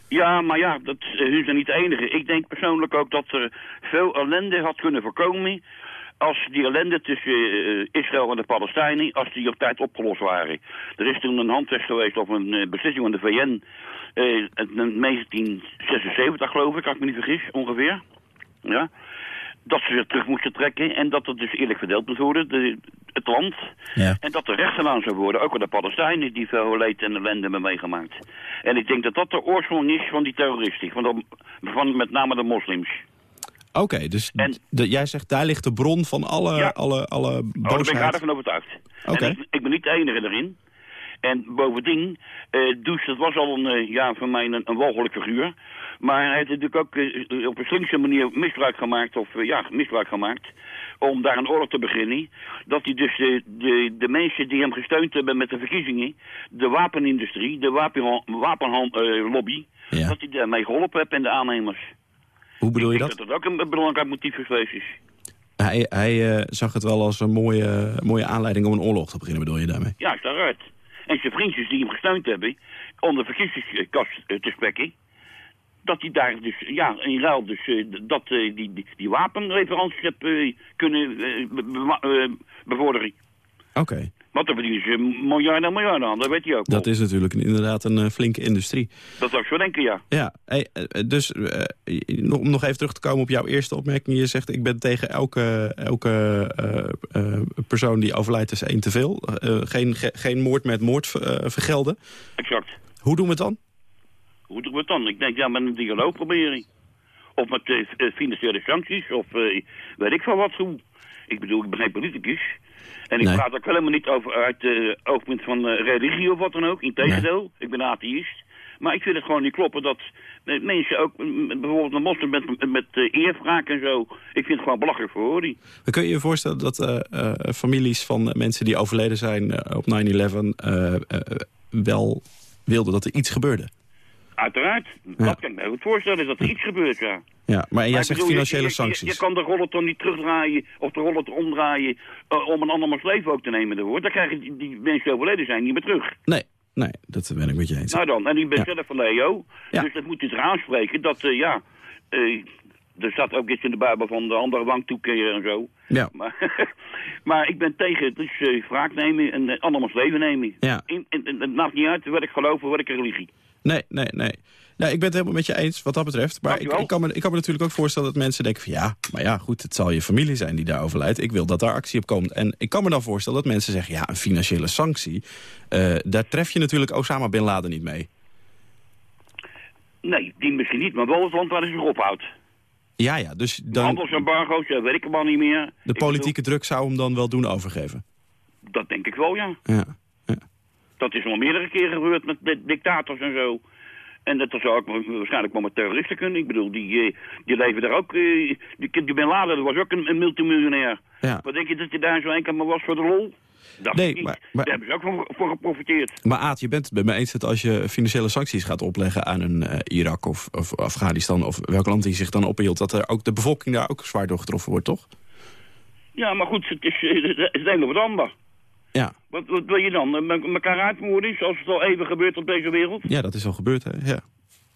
N: Ja, maar ja, dat, uh, u zijn niet de enige. Ik denk persoonlijk ook dat er veel ellende had kunnen voorkomen... als die ellende tussen uh, Israël en de Palestijnen... als die op tijd opgelost waren. Er is toen een handvest geweest of een uh, beslissing van de VN... in 1976 geloof ik, als ik me niet vergis, ongeveer. Ja dat ze weer terug moesten trekken en dat het dus eerlijk verdeeld moet worden, de, het land.
C: Ja.
N: En dat er recht gedaan zou worden, ook aan de Palestijnen die veel leed en ellende hebben meegemaakt. En ik denk dat dat de oorsprong is van die terroristiek, van, de, van met name de moslims.
C: Oké, okay, dus de, jij zegt daar ligt de bron van alle,
N: ja.
C: alle, alle boosheid.
N: Oh, daar ben ik aardig van overtuigd.
C: Okay.
N: Ik, ik, ben niet de enige erin. En bovendien, uh, Douche, dat was al een, uh, ja, voor mij een, een walgelijk figuur. Maar hij heeft natuurlijk ook uh, op een slinkse manier misbruik gemaakt, of ja, misbruik gemaakt, om daar een oorlog te beginnen. Dat hij dus de, de, de mensen die hem gesteund hebben met de verkiezingen, de wapenindustrie, de wapenlobby,
C: ja.
N: dat hij daarmee geholpen heeft en de aannemers.
C: Hoe bedoel je
N: dat? Dat dat ook een belangrijk motief geweest is.
C: Hij, hij uh, zag het wel als een mooie, mooie aanleiding om een oorlog te beginnen, bedoel je daarmee?
N: Ja, daaruit. En zijn vriendjes die hem gesteund hebben om de verkiezingskast te spekken, dat hij daar dus, ja, in ruil dus, uh, dat uh, die, die, die wapenleveranties heb uh, kunnen bevorderen.
C: Oké. Okay.
N: Want dan verdienen ze miljarden en miljarden aan, dat weet hij ook
C: Dat is natuurlijk inderdaad een flinke industrie.
N: Dat zou ik zo denken, ja.
C: Ja, hey, dus om nog even terug te komen op jouw eerste opmerking. Je zegt, ik ben tegen elke, elke persoon die overlijdt is één te veel. geen, ge, geen moord met moord vergelden.
N: Exact.
C: Hoe doen we het dan?
N: Hoe doen we het dan? Ik denk, ja, met een dialoog proberen. Of met uh, financiële sancties, of uh, weet ik van wat hoe. Ik bedoel, ik ben geen politicus. En ik nee. praat ook helemaal niet over uit het uh, oogpunt van religie of wat dan ook. Integendeel, nee. ik ben atheïst. Maar ik vind het gewoon niet kloppen dat mensen ook, bijvoorbeeld een moslim met, met eerwraak en zo. Ik vind het gewoon belachelijk voor hoor.
C: Kun je je voorstellen dat families van mensen die overleden zijn op 9-11 wel wilden dat er iets gebeurde?
N: Uiteraard. Ja. Dat kan ik me goed voorstellen, dat er iets gebeurt, ja.
C: Ja, maar jij
N: maar
C: zegt
N: bedoel,
C: financiële
N: je, je,
C: sancties.
N: Je, kan de rollen toch niet terugdraaien of de rollen omdraaien uh, om een andermans leven ook te nemen ervoor. Dan krijgen die, die mensen die overleden zijn niet meer terug.
C: Nee, Nee, dat ben ik met je eens.
N: Nou dan, en ik ben
C: Ja.
N: zelf van de EO. Dus dat moet iets aanspreken dat, eh, ja... eh, er staat ook iets in de Bijbel van de andere wang toekeren en zo.
C: Ja.
N: Maar, [LAUGHS] maar ik ben tegen het dus eh, wraak nemen en uh, andermans leven nemen.
C: Ja.
N: In, in, in- het maakt niet uit wat ik geloof of wat ik religie.
C: Nee, nee, nee. Nou, ik ben het helemaal met je eens wat dat betreft. Maar ik, ik, kan me, ik kan me natuurlijk ook voorstellen dat mensen denken van... ja, maar ja, goed, het zal je familie zijn die daar overlijdt. Ik wil dat daar actie op komt. En ik kan me dan voorstellen dat mensen zeggen... ja, een financiële sanctie, eh, daar tref je natuurlijk Osama Bin Laden niet mee.
N: Nee, die misschien niet, maar wel het land waar hij zich ophoudt.
C: Ja, ja, dus dan,
N: Handelsembargo's, ja, weet ik allemaal niet meer.
C: de politieke druk zou hem dan wel doen overgeven.
N: Dat denk ik wel, ja.
C: Ja.
N: Dat is al meerdere keren gebeurd met di- dictators en zo. En dat zou ook wa- waarschijnlijk wel met terroristen kunnen. Ik bedoel, die, eh, die leven daar ook... eh, die, die Bin Laden was ook een, een multimiljonair.
C: Ja.
N: Wat denk je dat je daar zo enkel maar was voor de lol? Dacht
C: Nee, maar- maar-
N: Daar hebben ze ook voor, voor geprofiteerd.
C: Maar Aad, je bent het met me eens dat als je financiële sancties gaat opleggen aan een eh, Irak of, of Afghanistan of welk land die zich dan ophield, dat er ook de bevolking daar ook zwaar door getroffen wordt, toch?
N: Ja, maar goed, het is, het is een of het ander.
C: Ja.
N: Wat, wat wil je dan? Eh, me- elkaar uitmoorden, zoals het al even gebeurt op deze wereld?
C: Ja, dat is al gebeurd, hè? Ja.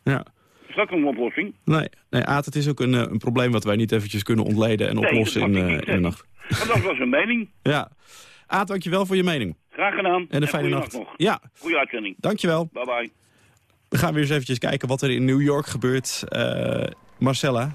C: ja.
N: Is dat een oplossing?
C: Nee, nee Aad, het is ook een, eh, een probleem wat wij niet eventjes kunnen ontleden en
N: Nee,
C: oplossen in, eh, in de nacht.
N: Dat was een mening. [LAUGHS]
C: Ja. Aad, dankjewel voor je mening.
N: Graag gedaan.
C: En een fijne nacht.
N: nog.
C: Ja,
N: Goeie uitzending.
C: dankjewel.
N: Bye bye.
C: We gaan weer eens eventjes kijken wat er in New York gebeurt. Eh, Marcella,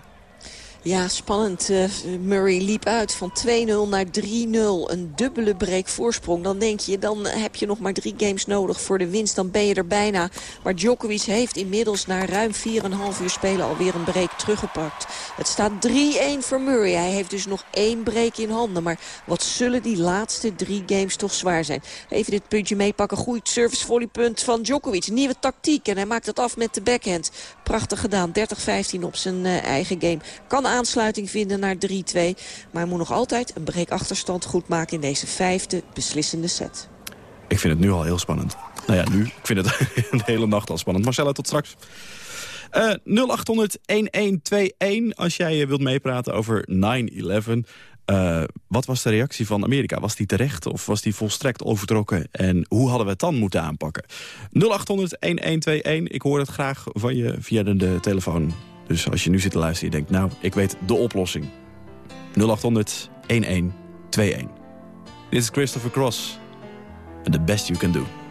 E: Ja, spannend. Eh, Murray liep uit van 2-0 naar 3-0. Een dubbele breakvoorsprong. Dan denk je, dan heb je nog maar drie games nodig voor de winst. Dan ben je er bijna. Maar Djokovic heeft inmiddels na ruim 4,5 uur spelen alweer een break teruggepakt. Het staat 3-1 voor Murray. Hij heeft dus nog één break in handen. Maar wat zullen die laatste drie games toch zwaar zijn. Even dit puntje meepakken. Goed service volleypunt van Djokovic. Nieuwe tactiek en hij maakt het af met de backhand. Prachtig gedaan. 30-15 op zijn eh, eigen game. Kan aansluiting vinden naar 3-2. Maar moet nog altijd een breakachterstand goed maken in deze vijfde beslissende set.
C: ik vind het nu al heel spannend. Nou ja, nu. Ik vind het [LAUGHS] de hele nacht al spannend. Marcella, tot straks. Eh 0800-1121 als jij eh, wilt meepraten over 9-11. Eh, wat was de reactie van Amerika? Was die terecht of was die volstrekt overtrokken? En hoe hadden we het dan moeten aanpakken? 0800-1121. Ik hoor het graag van je via de, telefoon. Dus als je nu zit te luisteren en je denkt... nou, ik weet de oplossing. 0800-1121. Dit is Christopher Cross. The best you can do.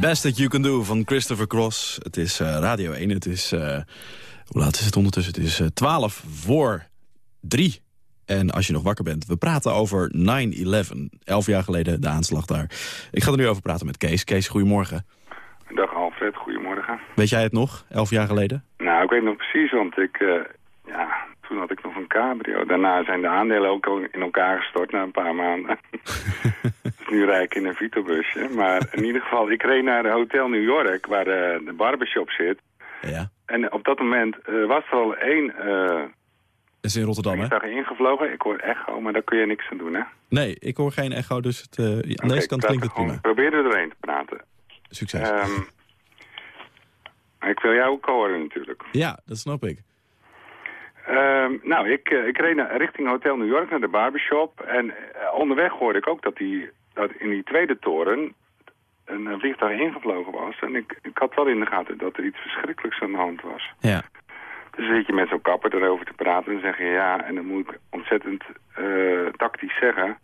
C: Best That You Can Do van Christopher Cross. Het is eh, Radio 1. Het is, eh, hoe laat is het ondertussen? Het is eh, 12 voor 3. En als je nog wakker bent, we praten over 9-11. Elf jaar geleden de aanslag daar. Ik ga er nu over praten met Kees. Kees, goedemorgen.
O: Dag Alfred, goedemorgen.
C: Weet jij het nog, elf jaar geleden?
O: Nou, ik weet nog precies, want ik, ja, toen had ik nog een cabrio. Daarna zijn de aandelen ook al in elkaar gestort na een paar maanden. [LAUGHS] dus nu rijd ik in een Vitobusje. Maar in ieder geval, ik reed naar Hotel New York, waar eh, de barbershop zit.
C: Ja.
O: En op dat moment eh, was er al één
C: Dat is in Rotterdam, hè?
O: vliegtuig ingevlogen. Ik hoor echo, maar daar kun je niks aan doen, hè?
C: Nee, ik hoor geen echo, dus het, aan deze
O: ik
C: kant klinkt het prima.
O: Probeer er doorheen te praten.
C: Succes.
O: Ehm, ik wil jou ook horen natuurlijk.
C: Ja, dat snap ik.
O: Ehm, nou, ik, eh, ik reed naar, richting Hotel New York naar de barbershop. En eh, onderweg hoorde ik ook dat, die, dat in die tweede toren een vliegtuig ingevlogen was. En ik, ik had wel in de gaten dat er iets verschrikkelijks aan de hand was.
C: Ja.
O: Dus dan zit je met zo'n kapper erover te praten en zeg je ja. En dan moet ik ontzettend eh, tactisch zeggen.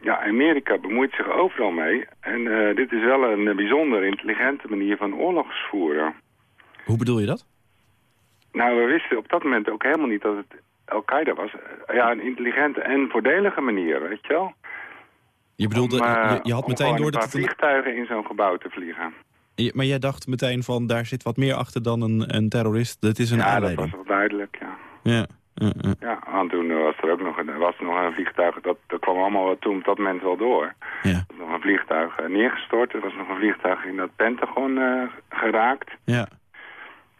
O: Ja, Amerika bemoeit zich overal mee. En dit is wel een bijzonder intelligente manier van oorlogsvoeren.
C: Hoe bedoel je dat?
O: Nou, we wisten op dat moment ook helemaal niet dat het Al-Qaeda was. Ja, een intelligente en voordelige manier, weet je wel.
C: Je bedoelde,
O: Om, eh,
C: je, je had meteen door dat het
O: vliegtuigen in zo'n gebouw te vliegen.
C: Je- Maar jij dacht meteen van, daar zit wat meer achter dan een, een terrorist. Dat is een
O: ja, dat
C: aanleiding.
O: was wel duidelijk, ja.
C: Ja, ja, ja.
O: Ja, en toen was er ook nog een, was nog een vliegtuig, dat, dat kwam allemaal toen op dat moment wel door.
C: Ja.
O: Er was nog een vliegtuig eh, neergestort, er was nog een vliegtuig in dat Pentagon eh, geraakt.
C: Ja.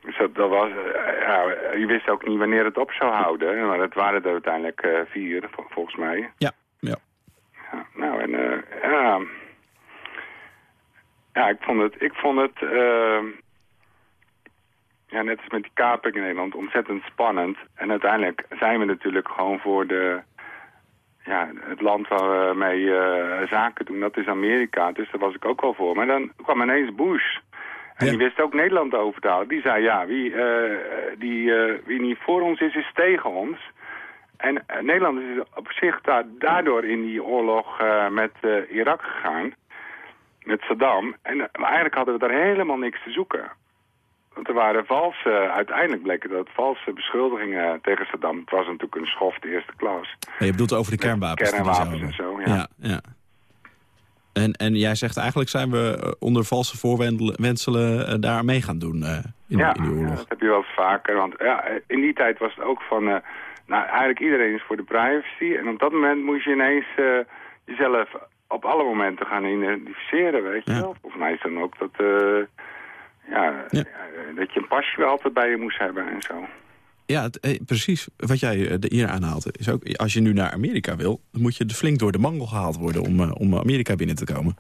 O: Dus dat, dat was, eh, ja, je wist ook niet wanneer het op zou houden, maar het waren er uiteindelijk eh, vier, vol- volgens mij.
C: Ja, ja.
O: Ja, nou, en eh, ja, ja, ik vond het, ik vond het, ja, net als met die kaping in Nederland, ontzettend spannend. En uiteindelijk zijn we natuurlijk gewoon voor de, ja, het land waar we mee zaken doen, dat is Amerika. Dus daar was ik ook wel voor. Maar dan kwam ineens Bush. En die wist ook Nederland over te halen. Die zei, ja, wie, eh, die, eh, wie niet voor ons is, is tegen ons. En eh, Nederland is op zich da daardoor in die oorlog met Irak gegaan. Met Saddam. En eigenlijk hadden we daar helemaal niks te zoeken. Want er waren valse, uiteindelijk bleken dat valse beschuldigingen tegen Saddam. Het was natuurlijk een schoft eerste klas.
C: Maar je bedoelt over de kernwapens.
O: Kernwapens en zo, ja.
C: ja, ja. En, en jij zegt eigenlijk zijn we eh, onder valse voorwenselen eh, daar mee gaan doen eh, in,
O: ja,
C: in die
O: ja,
C: oorlog.
O: dat heb je wel vaker. Want ja, in die tijd was het ook van... nou, eigenlijk iedereen is voor de privacy. En op dat moment moest je ineens jezelf op alle momenten gaan identificeren, weet je wel. Volgens mij is dan ook dat... eh, ja, ja, dat je een pasje wel altijd bij je moest hebben en zo.
C: Ja, het, eh, precies. Wat jij eh, hier aanhaalt. Is ook, als je nu naar Amerika wil, dan moet je flink door de mangel gehaald worden om, eh, om Amerika binnen te komen.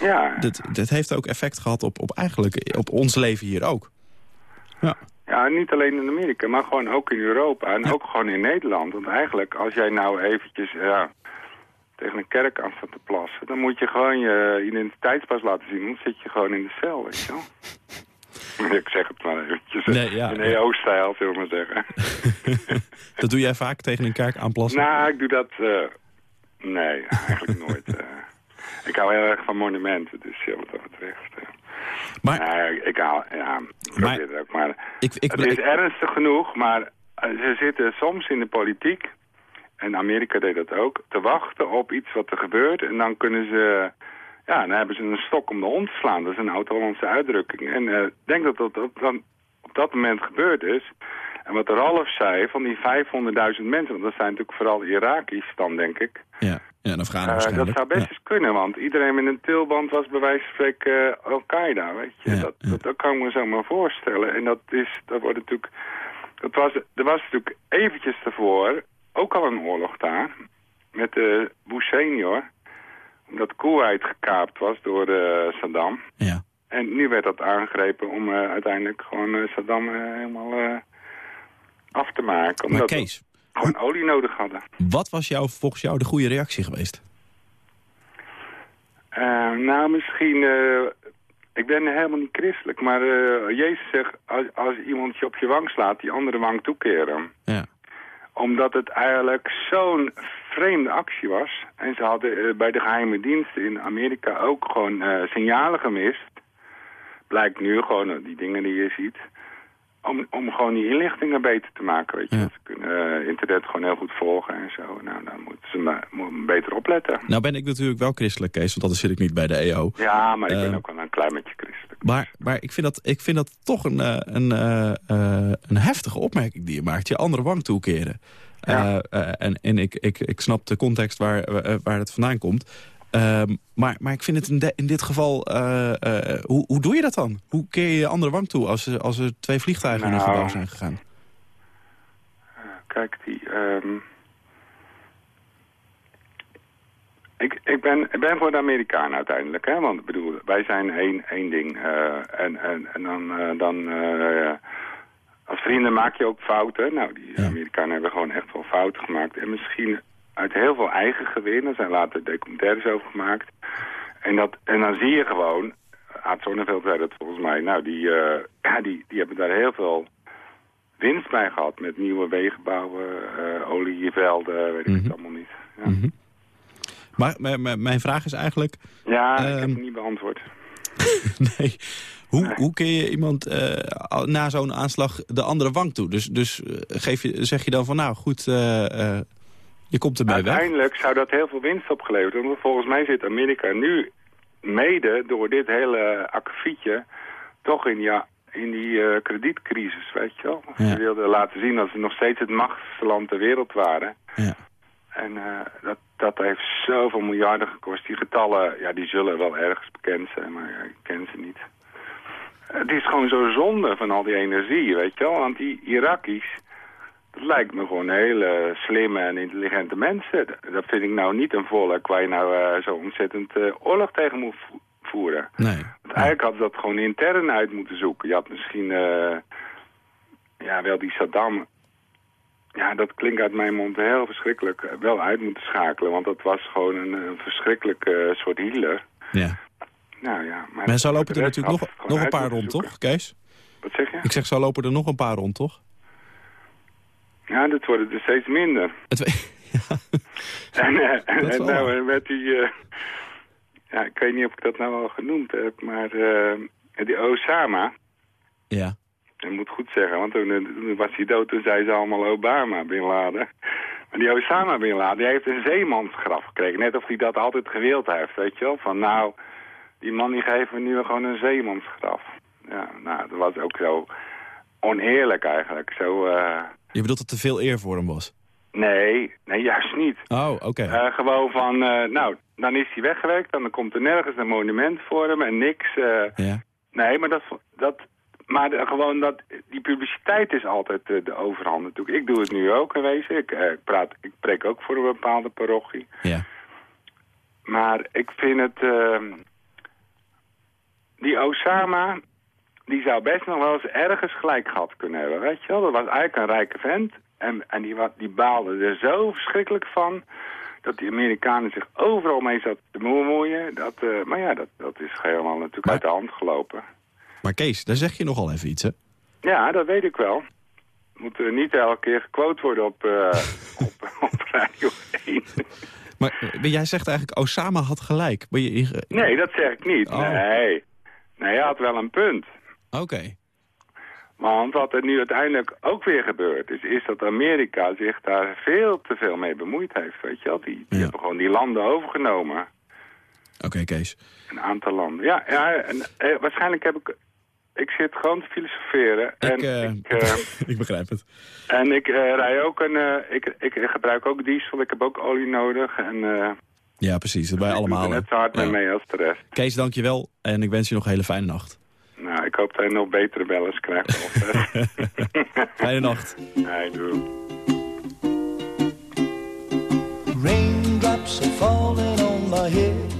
O: Ja,
C: Dat, dat heeft ook effect gehad op, op, eigenlijk, op ons leven hier ook. Ja.
O: Ja, niet alleen in Amerika, maar gewoon ook in Europa en ook gewoon in Nederland. Want eigenlijk, als jij nou eventjes ja, tegen een kerk aan staat te plassen... dan moet je gewoon je identiteitspas laten zien, anders zit je gewoon in de cel, weet je wel. [LAUGHS] Ik zeg het maar eventjes.
C: Nee, ja,
O: in. EO-stijl, zullen we maar zeggen. [LAUGHS]
C: Dat doe jij vaak tegen een kerk aanplassen?
O: nou, ik doe dat... eh, nee, eigenlijk [LAUGHS] nooit. eh. ik hou heel erg van monumenten, dus ja, wat dat betreft... eh.
C: Maar,
O: Nee, ik haal, ja, ik probeer het ook, maar
C: ik, ik,
O: het is ernstig genoeg, maar eh, ze zitten soms in de politiek, en Amerika deed dat ook, te wachten op iets wat er gebeurt. En dan kunnen ze, ja, dan hebben ze een stok om de hond te slaan. Dat is een oud-Hollandse uitdrukking. En eh, ik denk dat dat, dat dan op dat moment gebeurd is. En wat Ralf zei, van die 500.000 mensen, want dat zijn natuurlijk vooral Irakisch dan, denk ik.
C: Ja, ja en Afghanen
O: Eh,
C: waarschijnlijk.
O: dat zou best
C: Ja.
O: eens kunnen, want iedereen met een tilband was bij wijze van spreken eh, Al-Qaeda, weet je. dat, Dat, dat kan ik me zo maar voorstellen. En dat is, dat wordt natuurlijk, dat was, er was natuurlijk eventjes daarvoor ook al een oorlog daar, met de Bush senior, omdat Kuwait gekaapt was door eh, Saddam.
C: Ja.
O: En nu werd dat aangegrepen om eh, uiteindelijk gewoon eh, Saddam helemaal af te maken.
C: Maar
O: Omdat
C: Kees,
O: we gewoon olie nodig hadden.
C: wat was jou, volgens jou de goede reactie geweest?
O: Nou, misschien... ik ben helemaal niet christelijk, maar Jezus zegt... Als, als iemand je op je wang slaat, die andere wang toekeren.
C: Ja.
O: Omdat het eigenlijk zo'n vreemde actie was. En ze hadden eh, bij de geheime diensten in Amerika ook gewoon eh, signalen gemist. blijkt nu gewoon, eh, die dingen die je ziet... Om, om gewoon die inlichtingen beter te maken, weet je. Ze kunnen internet gewoon heel goed volgen en zo. Nou, dan moeten ze maar, beter opletten.
C: Nou ben ik natuurlijk wel christelijk, Kees, want anders zit ik niet bij de EO.
O: Ja, maar ik ben ook een.
C: Maar, maar ik, vind dat, ik vind dat toch een, eh, een, eh, eh, een heftige opmerking die je maakt. Je andere wang toekeren. Eh, en en ik, ik, ik snap de context waar, eh, waar het vandaan komt. Ehm, maar, maar ik vind het in, de- in dit geval... hoe, hoe doe je dat dan? Hoe keer je je andere wang toe als, als er twee vliegtuigen in een
O: Nou.
C: gebouw zijn gegaan?
O: Kijk, die... ehm, Ik, ik, ben, ik ben voor de Amerikanen uiteindelijk, hè? Want ik bedoel, wij zijn één, één ding. eh, en, en, en dan, eh, dan eh, als vrienden maak je ook fouten. Nou, die Amerikanen hebben gewoon echt wel fouten gemaakt. En misschien uit heel veel eigen gewin. Er zijn later documentaires over gemaakt. En, dat, en dan zie je gewoon, Aad Zonneveld zei dat volgens mij, nou, die, ja, [CLEARS THROAT] die, die hebben daar heel veel winst bij gehad. Met nieuwe wegen bouwen, olievelden, weet ik
C: Mhm.
O: het allemaal niet. Ja,
C: Maar m- m- mijn vraag is eigenlijk...
O: ja ik heb
C: Ehm,
O: het niet beantwoord. [LAUGHS]
C: nee. Hoe, hoe keer je iemand eh, na zo'n aanslag de andere wang toe? Dus, dus eh, geef je, zeg je dan van, nou goed, eh, je komt weg.
O: Uiteindelijk zou dat heel veel winst opgeleverd hebben. Want volgens mij zit Amerika nu mede door dit hele akkefietje toch in, ja, in die kredietcrisis, weet je wel. Ze wilden laten zien dat ze nog steeds het machtigste land ter wereld waren.
C: Ja.
O: En eh, dat, dat heeft zoveel miljarden gekost. Die getallen, ja, die zullen wel ergens bekend zijn, maar ja, ik ken ze niet. Het is gewoon zo zonde van al die energie, weet je wel. Want die Iraki's, dat lijkt me gewoon hele slimme en intelligente mensen. Dat vind ik nou niet een volk waar je nou eh, zo ontzettend eh, oorlog tegen moet vo- voeren.
C: Nee.
O: Want eigenlijk had dat gewoon intern uit moeten zoeken. Je had misschien, eh, ja, wel die Saddam... Ja, dat klinkt uit mijn mond heel verschrikkelijk. eh, Wel uit moeten schakelen, want dat was gewoon een, een verschrikkelijke soort healer.
C: Ja.
O: Nou ja, maar...
C: Maar zo lopen er natuurlijk nog,
O: het
C: nog een paar rond,
O: zoeken.
C: toch, Kees?
O: Wat zeg je?
C: Ik zeg, zo lopen er nog een paar rond, toch?
O: Ja, dat worden er steeds minder. [LAUGHS] En, eh, en, en nou, eh, met die... eh, ja, ik weet niet of ik dat nou al genoemd heb, maar eh, die Osama...
C: Ja.
O: Ik moet goed zeggen, want toen, was hij dood, toen zei ze allemaal Obama, Bin Laden. Maar die Osama Bin Laden, die heeft een zeemansgraf gekregen. Net of hij dat altijd gewild heeft, weet je wel. Van nou, die man die geven we nu gewoon een zeemansgraf. Ja, nou, dat was ook zo oneerlijk eigenlijk. Zo, eh,
C: Je bedoelt dat te veel eer voor hem was?
O: nee, nee, juist niet.
C: Oh, oké.
O: Eh, gewoon van, eh, nou, dan is hij weggewerkt, dan komt er nergens een monument voor hem en niks.
C: Ja.
O: Nee, maar dat, dat maar de- gewoon dat, die publiciteit is altijd eh, de overhand natuurlijk. Ik doe het nu ook in wezen. Ik, eh, praat, ik preek ook voor een bepaalde parochie.
C: Ja.
O: Maar ik vind het, ehm, die Osama, die zou best nog wel eens ergens gelijk gehad kunnen hebben, weet je wel. Dat was eigenlijk een rijke vent. En, en die, die baalde er zo verschrikkelijk van dat die Amerikanen zich overal mee zaten te bemoeien. Dat, eh, maar ja, dat, dat is helemaal natuurlijk uit de hand gelopen.
C: Maar Kees, daar zeg je nogal even iets, hè?
O: Ja, dat weet ik wel. Moet eh, niet elke keer gequote worden op, eh, [LAUGHS] op, op Radio 1.
C: Maar eh, jij zegt eigenlijk, Osama had gelijk. Maar je, je-
O: Nee, dat zeg ik niet.
C: Oh.
O: Nee. Nee, hij had wel een punt.
C: Oké.
O: Want wat er nu uiteindelijk ook weer gebeurt... is, is dat Amerika zich daar veel te veel mee bemoeid heeft. Weet je wel? Die, die hebben gewoon die landen overgenomen.
C: Oké, Kees.
O: Een aantal landen. Ja, ja en, eh, waarschijnlijk heb ik... Ik zit gewoon te filosoferen. En
C: Ik, eh,
O: ik, eh, [LAUGHS]
C: ik begrijp het.
O: En ik eh, rij ook een, eh, ik, ik gebruik ook diesel, ik heb ook olie nodig. En eh
C: Ja, precies. Dat wij
O: ik doe
C: allemaal.
O: er
C: hè.
O: net zo hard mee
C: Ja.
O: mee als de rest.
C: Kees, dank je wel. En ik wens je nog een hele fijne nacht.
O: Nou, ik hoop dat je nog betere bellers krijgt. [LAUGHS] [LAUGHS]
C: Fijne nacht.
O: nee, doe.
D: Raindrops are falling on my head.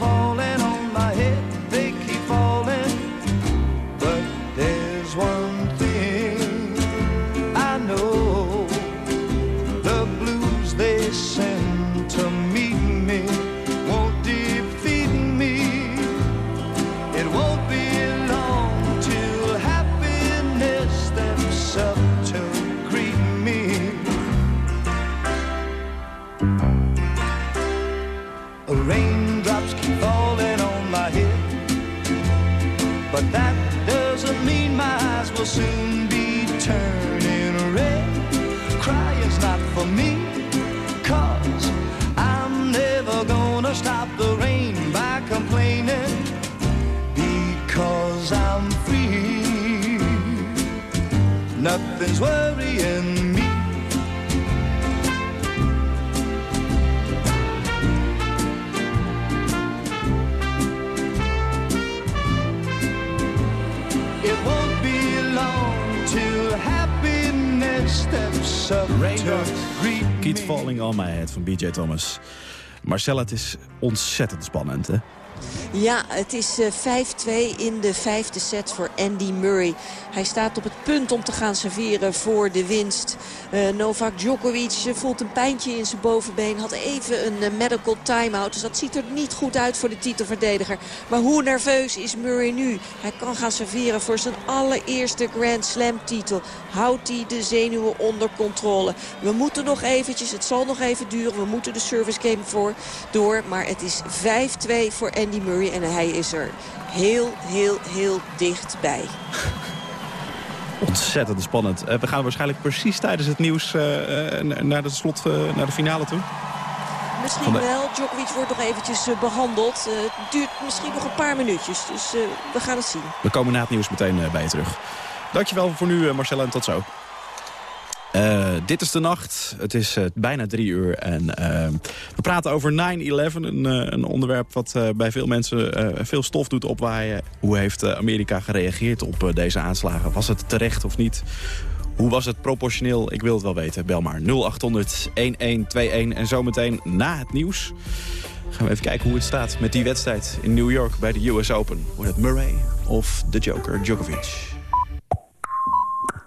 D: those nothing's worrying me. It won't be long till happiness steps up to greet
C: Keep. Falling On My Head van BJ Thomas. Marcella, het is ontzettend spannend, hè?
E: Ja, het is eh, 5-2 in de vijfde set voor Andy Murray. Hij staat op het punt om te gaan serveren voor de winst. Eh, Novak Djokovic eh, voelt een pijntje in zijn bovenbeen. Had even een eh, medical time-out. Dus dat ziet er niet goed uit voor de titelverdediger. Maar hoe nerveus is Murray nu? Hij kan gaan serveren voor zijn allereerste Grand Slam titel. Houdt hij de zenuwen onder controle? We moeten nog eventjes, het zal nog even duren. We moeten de service game voor door. Maar het is 5-2 voor Andy Murray. En hij is er heel, heel, heel dichtbij.
C: Ontzettend spannend. Eh, we gaan waarschijnlijk precies tijdens het nieuws eh, eh, na- naar de slot, naar de finale toe.
E: Misschien wel. Djokovic wordt nog eventjes eh, behandeld. Eh, het duurt misschien nog een paar minuutjes. Dus we gaan het zien.
C: We komen na het nieuws meteen bij je terug. Dankjewel voor nu, Marcella, en tot zo. Eh, dit is de nacht. Het is eh, bijna drie uur. En eh, we praten over 9-11. Een, een onderwerp wat bij veel mensen veel stof doet opwaaien. Hoe heeft Amerika gereageerd op deze aanslagen? Was het terecht of niet? Hoe was het proportioneel? Ik wil het wel weten. Bel maar 0800 1121. En zometeen na het nieuws gaan we even kijken hoe het staat met die wedstrijd in New York bij de US Open. Wordt het Murray of de Joker Djokovic?